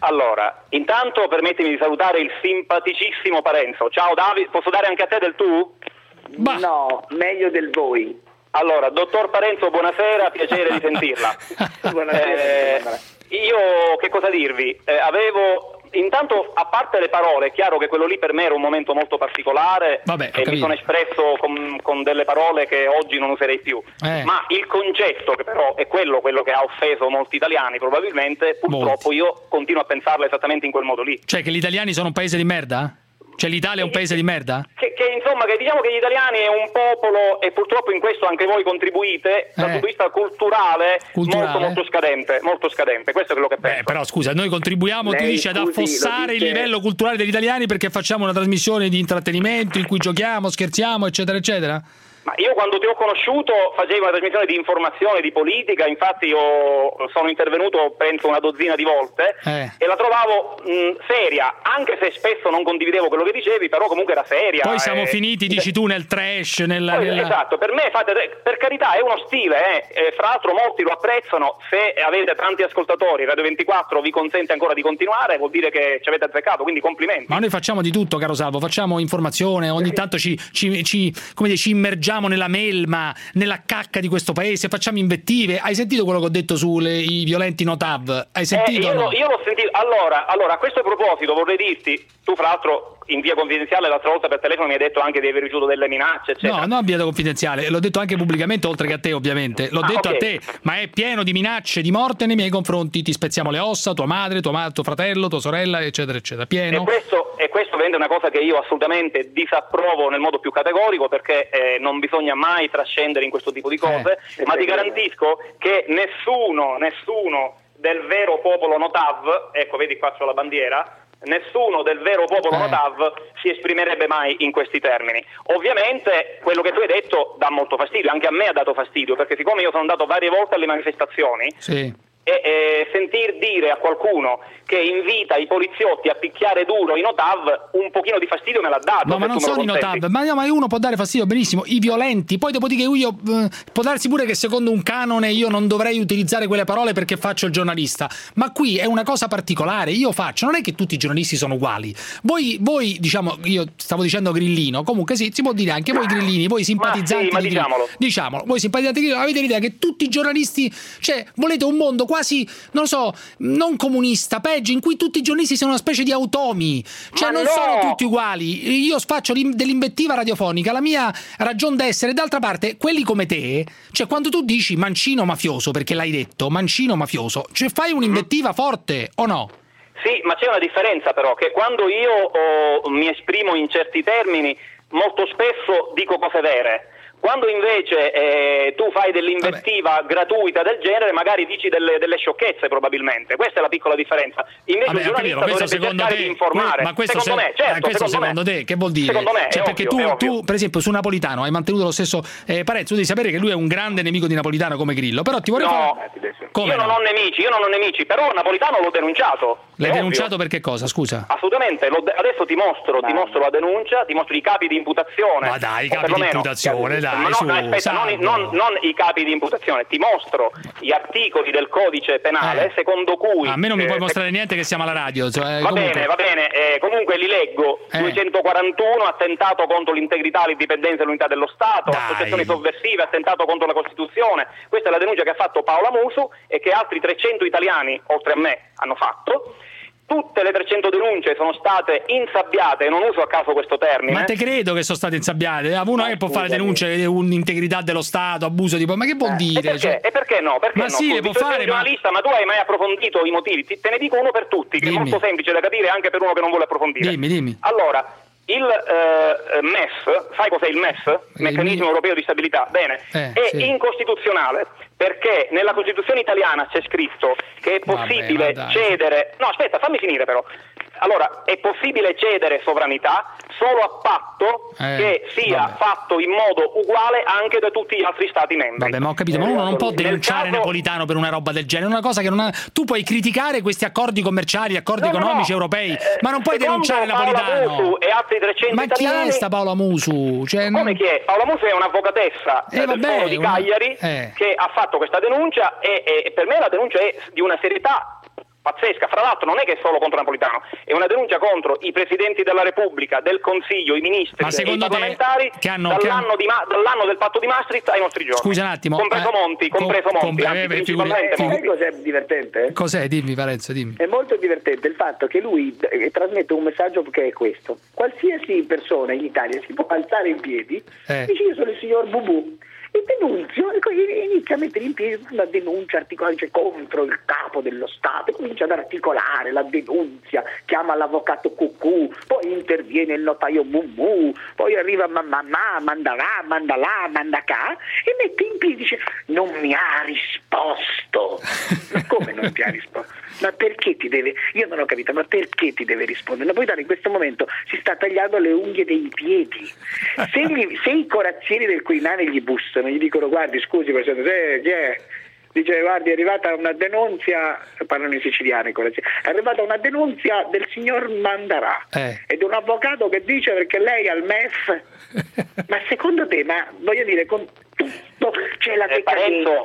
Allora, intanto permettimi di salutare il simpaticissimo Parenzo. Ciao Davide, posso dare anche a te del tu? No, meglio del voi. Allora, dottor Parenzo, buonasera, piacere di [laughs] sentirla. Eh, io che cosa dirvi? Eh, avevo intanto a parte le parole, è chiaro che quello lì per me era un momento molto particolare Vabbè, e mi sono espresso con, con delle parole che oggi non userei più. Eh. Ma il concetto, che però è quello, quello che ha offeso molti italiani probabilmente, purtroppo io continuo a pensarlo esattamente in quel modo lì. Cioè che gli italiani sono un paese di merda? Cioè l'Italia è un paese di merda? Che, che, insomma che diciamo che gli italiani è un popolo e purtroppo in questo anche voi contribuite dal Eh. punto di vista culturale, Culturale? molto molto scadente, molto scadente, questo è quello che penso. Eh, però scusa, noi contribuiamo, tu Lei, dici, ad affossare lo il dice- livello culturale degli italiani perché facciamo una trasmissione di intrattenimento in cui giochiamo, scherziamo, eccetera, eccetera? Ma io quando ti ho conosciuto facevo una trasmissione di informazione, di politica, infatti io sono intervenuto penso una dozzina di volte Eh. e la trovavo mh, seria, anche se spesso non condividevo quello che dicevi, però comunque era seria. Poi siamo finiti, dici tu, nel trash, nella... Poi, nella- Esatto, per me fate, per carità è uno stile, eh. Fra l'altro molti lo apprezzano, se avete tanti ascoltatori, Radio 24 vi consente ancora di continuare, vuol dire che ci avete azzeccato, quindi complimenti. Ma noi facciamo di tutto, caro Salvo, facciamo informazione, ogni tanto ci, ci- ci- come dire, ci immergiamo nella melma, nella cacca di questo paese, facciamo invettive. Hai sentito quello che ho detto sui violenti Notav? Hai Eh, sentito? io, o no? io l'ho sentito. Allora, allora, a questo proposito vorrei dirti, tu fra l'altro in via confidenziale l'altra volta per telefono mi hai detto anche di aver ricevuto delle minacce, eccetera. No, non via confidenziale, l'ho detto anche pubblicamente, oltre che a te, ovviamente. L'ho Ah, detto ok. a te, ma è pieno di minacce di morte nei miei confronti. Ti spezziamo le ossa, tua madre, tua ma- tuo fratello, tua sorella, eccetera, eccetera. E Pieno. questo, e questo è una cosa che io assolutamente disapprovo nel modo più categorico perché eh, non bisogna mai trascendere in questo tipo di cose, ma ti garantisco che nessuno, nessuno del vero popolo Notav, ecco vedi qua c'ho la bandiera, nessuno del vero popolo Notav si esprimerebbe mai in questi termini. Ovviamente quello che tu hai detto dà molto fastidio, anche a me ha dato fastidio, perché siccome io sono andato varie volte alle manifestazioni, Sì. E, e sentir dire a qualcuno che invita i poliziotti a picchiare duro i Notav un pochino di fastidio me l'ha dato. No, ma non sono i notav, ma, no, ma uno può dare fastidio benissimo, i violenti, poi dopodiché io eh, può darsi pure che secondo un canone io non dovrei utilizzare quelle parole perché faccio il giornalista, ma qui è una cosa particolare, io faccio, non è che tutti i giornalisti sono uguali. Voi, voi diciamo, io stavo dicendo grillino, comunque sì, si può dire anche voi grillini, voi simpatizzanti ma di Grillo. diciamolo. Diciamolo, voi simpatizzanti di Grillo avete l'idea che tutti i giornalisti, cioè volete un mondo quasi, non lo so, non comunista, peggio, in cui tutti i giornalisti siano una specie di automi, cioè Ma non no! sono tutti uguali. Io faccio dell'invettiva radiofonica, la mia ragion d'essere. D'altra parte, quelli come te, cioè quando tu dici mancino mafioso, perché l'hai detto, mancino mafioso, cioè fai un'invettiva forte o no? Sì, ma c'è una differenza però, che quando io oh, mi esprimo in certi termini, molto spesso dico cose vere. Quando invece eh, tu fai dell'invettiva gratuita del genere, magari dici delle, delle sciocchezze probabilmente. Questa è la piccola differenza. Invece Vabbè, un giornalista dovrebbe secondo cercare te, di informare. ma questo secondo se- me, certo, eh, questo secondo, me. te che vuol dire? Secondo me, Cioè, perché ovvio, tu, tu, per esempio, su Napolitano hai mantenuto lo stesso eh, Parenzo, tu devi sapere che lui è un grande nemico di Napolitano come Grillo, però ti vorrei No, fare Come io non no? ho nemici, io non ho nemici, però Napolitano l'ho denunciato. L'hai denunciato per che cosa? Scusa. Assolutamente, adesso ti mostro, ti mostro la denuncia, ti mostro i capi di imputazione. Ma dai, i capi di perlomeno- imputazione, dai, no, su, dai, aspetta, non, non- non i capi di imputazione, ti mostro gli articoli del codice penale secondo cui... Eh. A me non mi eh, puoi se- mostrare niente che siamo alla radio. Cioè, Va comunque- bene, va bene, eh, comunque li leggo. Eh. 241, attentato contro l'integrità l'indipendenza e l'unità dello Stato, associazioni sovversive, attentato contro la Costituzione. Questa è la denuncia che ha fatto Paola Musu e che altri 300 italiani, oltre a me, hanno fatto. Tutte le 300 denunce sono state insabbiate, non uso a caso questo termine. Ma te credo che sono state insabbiate. Ah, Uno che può fare denunce di un'integrità dello Stato, abuso di. Ma che vuol dire? Eh, E perché? Cioè- E perché no? Perché Ma no? sì, Tu le può fare, ma- giornalista, ma tu hai mai approfondito i motivi? Ti- Te ne dico uno per tutti, che Dimmi. è molto semplice da capire anche per uno che non vuole approfondire. Dimmi, dimmi. Allora, il eh, MES, sai cos'è il MES? Meccanismo Europeo di Stabilità, bene, Eh, è sì. incostituzionale perché nella Costituzione italiana c'è scritto che è Vabbè, possibile dai. cedere, no aspetta fammi finire però, allora è possibile cedere sovranità solo a patto Eh, che sia fatto in modo uguale anche da tutti gli altri Stati membri. Vabbè, ma ho capito, ma uno non può denunciare caso- Napolitano per una roba del genere, una cosa che non ha... Tu puoi criticare questi accordi commerciali, accordi No, no, economici no. europei, ma non puoi denunciare Paola Napolitano. Musu e altri 300 Ma chi italiani è sta Paola Musu? Cioè, Come non- chi è? Paola Musa è un'avvocatessa Eh, del vabbè, di una- Cagliari eh. che ha fatto questa denuncia e, e per me la denuncia è di una serietà pazzesca. Fra l'altro non è che è solo contro Napolitano, è una denuncia contro i presidenti della Repubblica, del Consiglio, i ministri Ma e i te parlamentari che hanno- che dall'anno, hanno- di Ma- dall'anno del patto di Maastricht ai nostri giorni. Scusa un attimo, Compreso eh, Monti, com- compreso Monti, compre- anzi, eh, figuri- Monti. Sai cos'è divertente? Cos'è? Dimmi Parenzo, dimmi. È molto divertente il fatto che lui eh, trasmette un messaggio che è questo. Qualsiasi persona in Italia si può alzare in piedi Eh. dice io sono il signor Bubu e denunzio, e poi inizia a mettere in piedi una denuncia articolata contro il capo dello Stato, comincia ad articolare la denunzia, chiama l'avvocato Cucù, poi interviene il notaio Bubu, poi arriva mamma, manda là, manda là, manda cá e mette in piedi dice non mi ha risposto. [laughs] Ma come non ti ha risposto? Ma perché ti deve? Io non ho capito, ma perché ti deve rispondere? Napolitano in questo momento si sta tagliando le unghie dei piedi. Se, gli- se i corazzieri del Quirinale gli bussano, gli dicono guardi scusi Presidente, eh, chi è? Dice guardi è arrivata una denunzia, parlano i siciliani, i corazzieri, è arrivata una denunzia del signor Mandarà Eh. ed un avvocato che dice perché lei al MEF [laughs] ma secondo te, ma voglio dire, con tutto c'è la Eh, decadenza.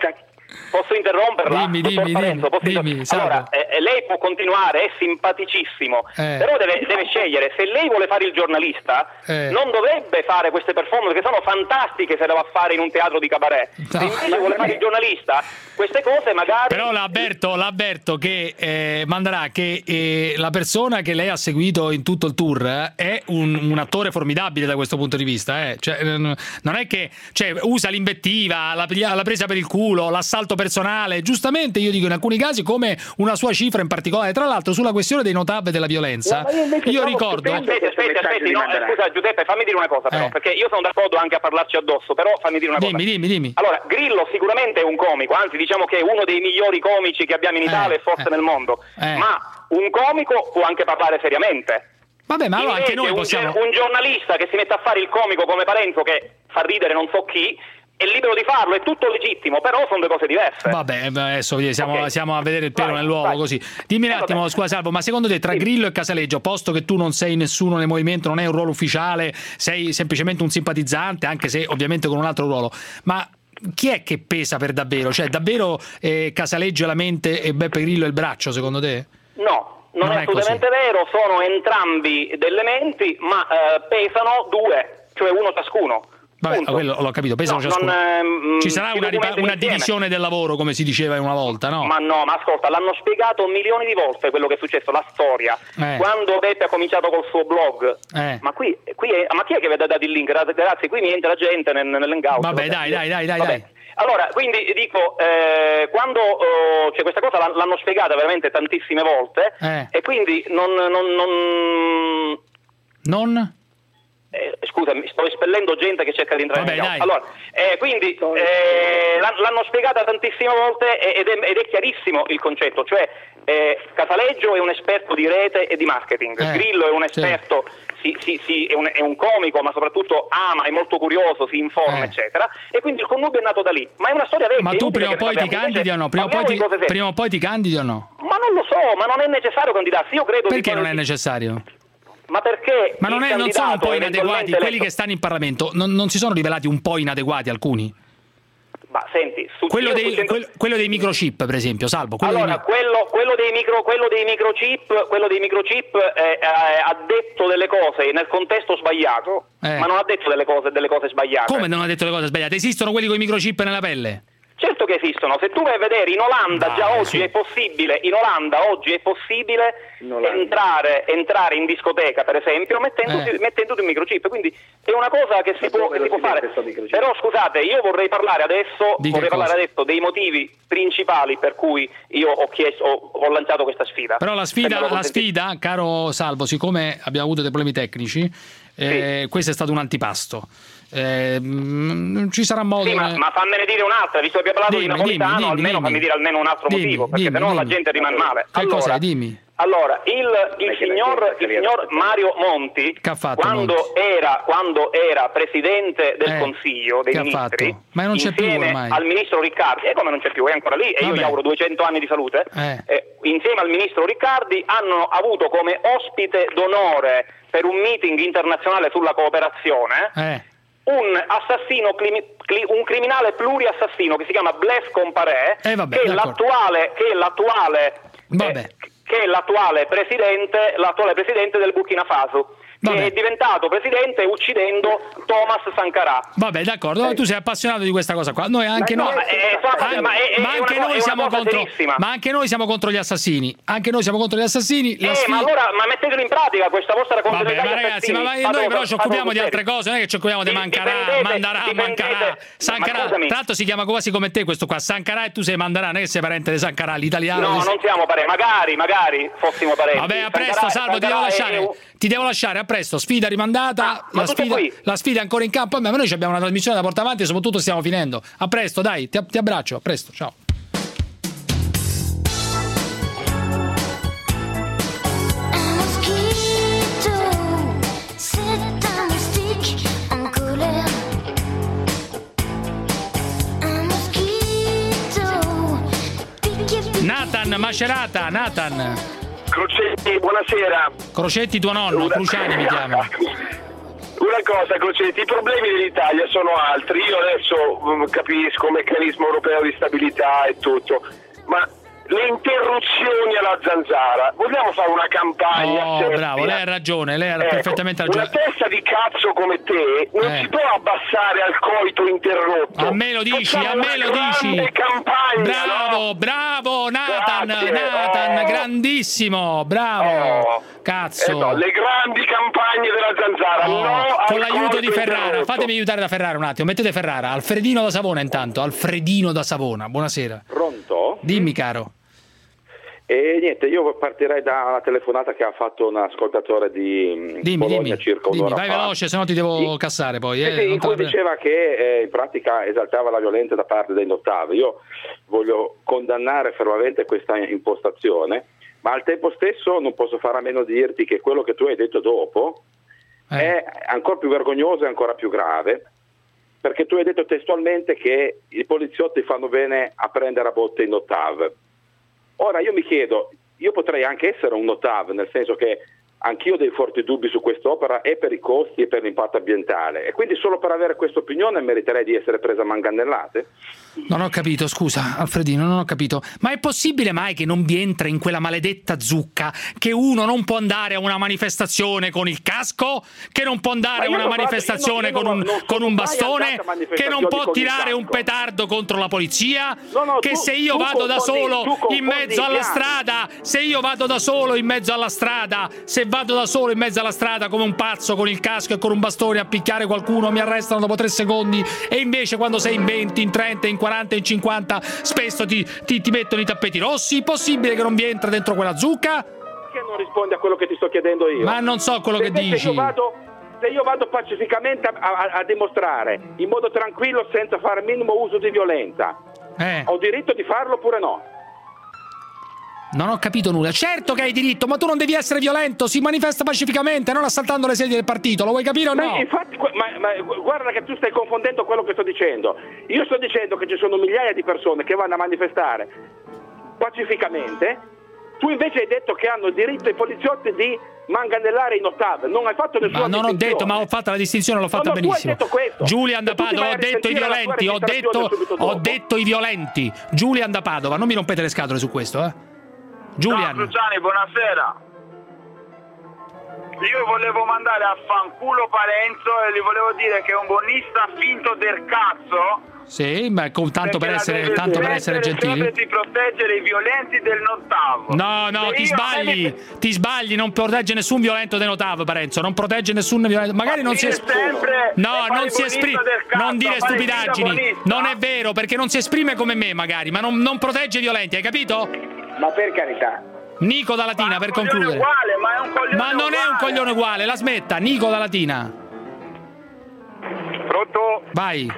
Posso interromperla? Dimmi, dimmi, Parenzo, dimmi, dimmi, allora, eh, eh, lei può continuare, è simpaticissimo, Eh. però deve, deve scegliere. Se lei vuole fare il giornalista, Eh. non dovrebbe fare queste performance che sono fantastiche se le va a fare in un teatro di cabaret. Se invece vuole fare il giornalista, queste cose magari... Però l'avverto, l'avverto che eh, manderà che eh, la persona che lei ha seguito in tutto il tour eh, è un, un attore formidabile da questo punto di vista. eh. Cioè, non è che cioè, usa l'invettiva, la, la presa per il culo, l'assalto personale. Giustamente, io dico in alcuni casi come una sua cifra in particolare. Tra l'altro, sulla questione dei notab e della violenza, No, io io ricordo. Aspetti, aspetti, aspetti, no, eh, scusa Giuseppe, fammi dire una cosa però, Eh. perché io sono d'accordo anche a parlarci addosso, però fammi dire una cosa. Dimmi, dimmi, dimmi. Allora, Grillo sicuramente è un comico, anzi diciamo che è uno dei migliori comici che abbiamo in Italia Eh, e forse eh. nel mondo, Eh. ma un comico può anche parlare seriamente. Vabbè, ma allora anche noi un, possiamo. ge- un giornalista che si mette a fare il comico come Parenzo che fa ridere non so chi, è libero di farlo, è tutto legittimo, però sono due cose diverse. Vabbè, beh, adesso siamo, Ok. siamo a vedere il pelo nell'uovo così. Dimmi un Eh, attimo, scusa Salvo, ma secondo te tra Grillo e Casaleggio, posto che tu non sei nessuno nel movimento, non hai un ruolo ufficiale, sei semplicemente un simpatizzante, anche se ovviamente con un altro ruolo, ma chi è che pesa per davvero? Cioè, davvero eh, Casaleggio è la mente e Beppe Grillo il braccio, secondo te? No, non, Non è è così. assolutamente vero, sono entrambi degli elementi, ma eh, pesano due, cioè uno ciascuno. Vabbè, quello l'ho capito, pesano No, ciascuno. non, Ci sarà si una, ripa- una divisione del lavoro, come si diceva una volta, no? Ma no, ma ascolta, l'hanno spiegato milioni di volte quello che è successo, la storia. Eh. Quando Beppe ha cominciato col suo blog, Eh. ma qui, qui è- ma chi è che vi ha dato il link? Ragazzi, qui mi entra la gente nel, nell'hangout. Vabbè, dai, dai, dai, dai, Vabbè. dai. Allora, quindi dico, eh, quando oh, cioè questa cosa l'han- l'hanno spiegata veramente tantissime volte Eh. e quindi non... non- non- Non? Eh, scusa, mi sto espellendo gente che cerca di entrare Vabbè, in dai. Allora, eh, quindi eh, l'han- l'hanno spiegata tantissime volte ed è, ed è chiarissimo il concetto, cioè eh, Casaleggio è un esperto di rete e di marketing, Eh, Grillo è un sì. esperto, si- si- si- è, un, è un comico, ma soprattutto ama, è molto curioso, si informa, Eh. eccetera, e quindi il connubio è nato da lì. Ma è una storia vecchia. Ma tu prima o poi ti candidi o no? Prima o poi ti, di cose serie. prima o poi ti candidi o no? Ma non lo so, ma non è necessario candidarsi, io credo Perché che non è necessario? Ma perché Ma non, è- non sono un po' inadeguati quelli che stanno in Parlamento? Non, non si sono rivelati un po' inadeguati alcuni? Ma senti, Quello dei, quel- quello dei microchip, per esempio, salvo. Quello Allora, dei- quello, quello dei micro, quello dei microchip, quello dei microchip eh, eh, ha detto delle cose nel contesto sbagliato, Eh. ma non ha detto delle cose, delle cose sbagliate. Come non ha detto le cose sbagliate? Esistono quelli con i microchip nella pelle? Certo che esistono, se tu vai a vedere in Olanda Dai, già oggi su. è possibile, in Olanda oggi è possibile entrare, entrare in discoteca per esempio mettendoti, Eh. mettendoti un microchip, quindi è una cosa che si può, che si può fare. Però scusate, io vorrei parlare adesso, vorrei parlare adesso dei motivi principali per cui io ho, chiesto, ho, ho lanciato questa sfida. Però la sfida, la sfida, caro Salvo, siccome abbiamo avuto dei problemi tecnici, Eh, Questo è stato un antipasto. Eh, mm, ci sarà modo. Sì, ma, ma fammene dire un'altra, visto che abbiamo parlato Dimmi, di Napolitano, dimmi, almeno dimmi. fammi dire almeno un altro Dimmi, motivo, perché dimmi, sennò la gente rimane male. Che allora, cos'è? Dimmi. allora, il, il signor, il signor Mario Monti, Che ha fatto quando era, quando era presidente del Eh, Consiglio dei ministri, fatto? Ma non c'è più insieme ormai. al ministro Riccardi, e come non c'è più, è ancora lì, e io Vabbè. gli auguro 200 anni di salute, Eh. eh, insieme al ministro Riccardi hanno avuto come ospite d'onore per un meeting internazionale sulla cooperazione Eh. Un assassino, un criminale pluriassassino che si chiama Blaise Comparé, Eh, vabbè, che, l'attuale, che è l'attuale Vabbè. che è l'attuale presidente, l'attuale presidente del Burkina Faso, che è diventato presidente uccidendo Thomas Sankara. Vabbè, d'accordo, tu sei appassionato di questa cosa qua. Noi anche no, noi, ma an- ma è- ma anche noi siamo contro serissima. ma anche noi siamo contro gli assassini. Anche noi siamo contro gli assassini. Eh, ma allora ma mettetelo in pratica questa vostra Vabbè, contrarietà ma ragazzi, ma Fatelo- noi però ci occupiamo di altre cose, non è che ci occupiamo di Mancarà, Mandarà, Mancarà, ma Sancarà. scusami. Tra l'altro si chiama quasi come te questo qua, Sancarà e tu sei Mandarà, non è che sei parente di Sancarà, l'italiano. No, non siamo parenti, magari, magari fossimo parenti. Vabbè, a presto, Salvo, ti devo lasciare. Ti devo lasciare, a presto. Sfida rimandata. ma la, sfida, la sfida è ancora in campo. Ma noi ci abbiamo una trasmissione da portare avanti e soprattutto stiamo finendo. A presto, dai, ti, ti abbraccio. A presto, ciao. Nathan Macerata, Nathan. Crocetti, buonasera. Crocetti tuo nonno, Cruciani mi chiamo. Una cosa, Crocetti, i problemi dell'Italia sono altri. Io adesso mm, capisco meccanismo europeo di stabilità e tutto, ma le interruzioni alla zanzara, vogliamo fare una campagna? Oh, seria? bravo, lei ha ragione, lei ha Ecco, perfettamente Una ragione. testa di cazzo come te non Eh. si può abbassare al coito interrotto. A me lo dici, Facciamo a me una lo dici. campagna, Bravo, no? bravo, Nathan, Grazie, Nathan, oh. grandissimo, bravo. Oh. Cazzo. Eh no, le grandi campagne della zanzara, Oh, no con l'aiuto di Ferrara, interrotto. fatemi aiutare da Ferrara un attimo. Mettete Ferrara, Alfredino da Savona intanto. Alfredino da Savona, buonasera. Pronto? Dimmi, caro. E niente, io partirei da una telefonata che ha fatto un ascoltatore di mm, Dimmi, Bologna dimmi. circa Dimmi, un'ora vai fa. veloce, se no ti devo cassare poi. Sì, eh, sì, in cui diceva che eh, in pratica esaltava la violenza da parte dei notavi. Io voglio condannare fermamente questa impostazione, ma al tempo stesso non posso fare a meno di dirti che quello che tu hai detto dopo Eh. è ancora più vergognoso e ancora più grave, perché tu hai detto testualmente che i poliziotti fanno bene a prendere a botte i notav. Ora io mi chiedo, io potrei anche essere un notav, nel senso che anch'io ho dei forti dubbi su quest'opera e per i costi e per l'impatto ambientale e quindi solo per avere questa opinione meriterei di essere presa a mangannellate? Non ho capito, scusa, Alfredino, non ho capito. Ma è possibile mai che non vi entra in quella maledetta zucca che uno non può andare a una manifestazione con il casco? Che non può andare Ma a una manifestazione io non- con un, con un bastone? Che non può tirare un petardo contro la polizia? No, no, che tu- se io vado da solo in mezzo alla strada, se io vado da solo in mezzo alla strada, se vado da solo in mezzo alla strada come un pazzo con il casco e con un bastone a picchiare qualcuno, mi arrestano dopo tre secondi e invece quando sei in 20, in 30, in 40, in 50 spesso ti, ti- ti mettono i tappeti rossi, possibile che non vi entra dentro quella zucca? Perché non rispondi a quello che ti sto chiedendo io? Ma non so quello Se che dici. Io vado, se io vado pacificamente a, a- a dimostrare in modo tranquillo senza fare minimo uso di violenza, Eh. ho diritto di farlo oppure no? Non ho capito nulla. Certo che hai diritto, ma tu non devi essere violento, si manifesta pacificamente, non assaltando le sedie del partito, lo vuoi capire o Ma no? infatti, que- ma, ma gu- guarda che tu stai confondendo quello che sto dicendo. Io sto dicendo che ci sono migliaia di persone che vanno a manifestare pacificamente. Tu invece hai detto che hanno diritto i poliziotti di manganellare i notav. Non hai fatto nessuna Ma non ho distinzione. detto, ma ho fatto la distinzione, l'ho fatta No, no, benissimo. detto questo. Giulian da Padova, ho detto i violenti, ho detto, ho detto i violenti. Giulian da Padova, non mi rompete le scatole su questo, eh. Giulian. Cruciani, buonasera. Io volevo mandare a fanculo Parenzo e gli volevo dire che è un buonista finto del cazzo. Sì, ma con- tanto per essere, tanto per essere gentili. di proteggere i violenti del nottavo. No, no, Se ti sbagli, ti sbagli, non protegge nessun violento denotato, Parenzo, non protegge nessun violento. Magari non si esprime. No, non si esprime. del Non dire stupidaggini. Non è vero, perché non si esprime come me, magari, ma non, non protegge i violenti, hai capito? Ma per carità. Nico da Latina per concludere. uguale, ma è un coglione Ma non è un coglione uguale, la smetta. Nico da Latina. Pronto? Vai.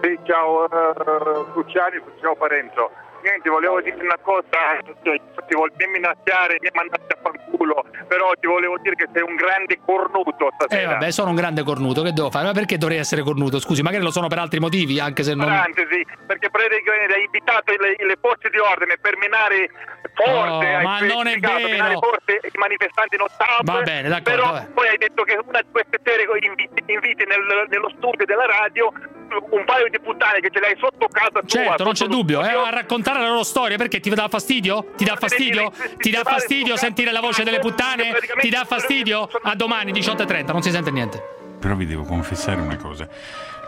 Sì, ciao eh, Luciani, ciao Parenzo. Niente, volevo dire una cosa, ti volevo minacciare, mi mandati a fanculo, però ti volevo dire che sei un grande cornuto Eh stasera. vabbè, sono un grande cornuto, che devo fare? Ma perché dovrei essere cornuto? Scusi, magari lo sono per altri motivi, anche se non... Parentesi, perché praticamente hai invitato le, le forze di ordine per minare forte, Oh, ma non è vero. forte i manifestanti non TAV, Va bene, d'accordo, però vabbè. poi hai detto che una di queste sere inviti, inviti nel- nello studio della radio un paio di puttane che ce l'hai sotto casa tua. Certo, non c'è dubbio, eh, a raccontare la loro storia perché ti dà fastidio? Ti dà fastidio? Ti dà fastidio sentire la voce delle puttane? Ti dà fastidio? A domani 18.30, non si sente niente. Però vi devo confessare una cosa.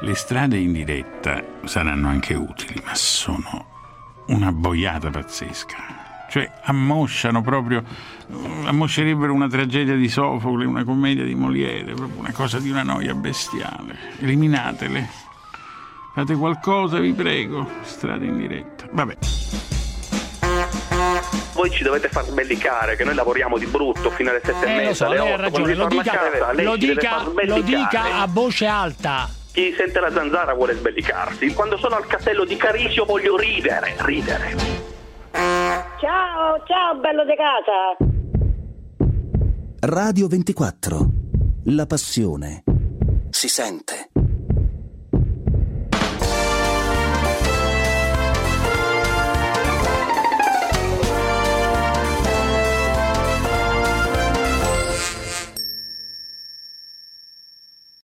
Le strade in diretta saranno anche utili, ma sono una boiata pazzesca. Cioè, ammosciano proprio. ammoscerebbero una tragedia di Sofocle, una commedia di Molière, proprio una cosa di una noia bestiale. Eliminatele. Fate qualcosa, vi prego. Strade in diretta. Vabbè. Voi ci dovete far sbellicare, che noi lavoriamo di brutto fino alle sette e Eh, lo mezza, so, alle lei ha otto, quando ragione, si lo torna a dica, casa, lo dica, lo dica a voce alta. Chi sente la zanzara vuole sbellicarsi. Quando sono al castello di Carisio voglio ridere, ridere. Ciao, ciao bello di casa. Radio 24. La passione si sente.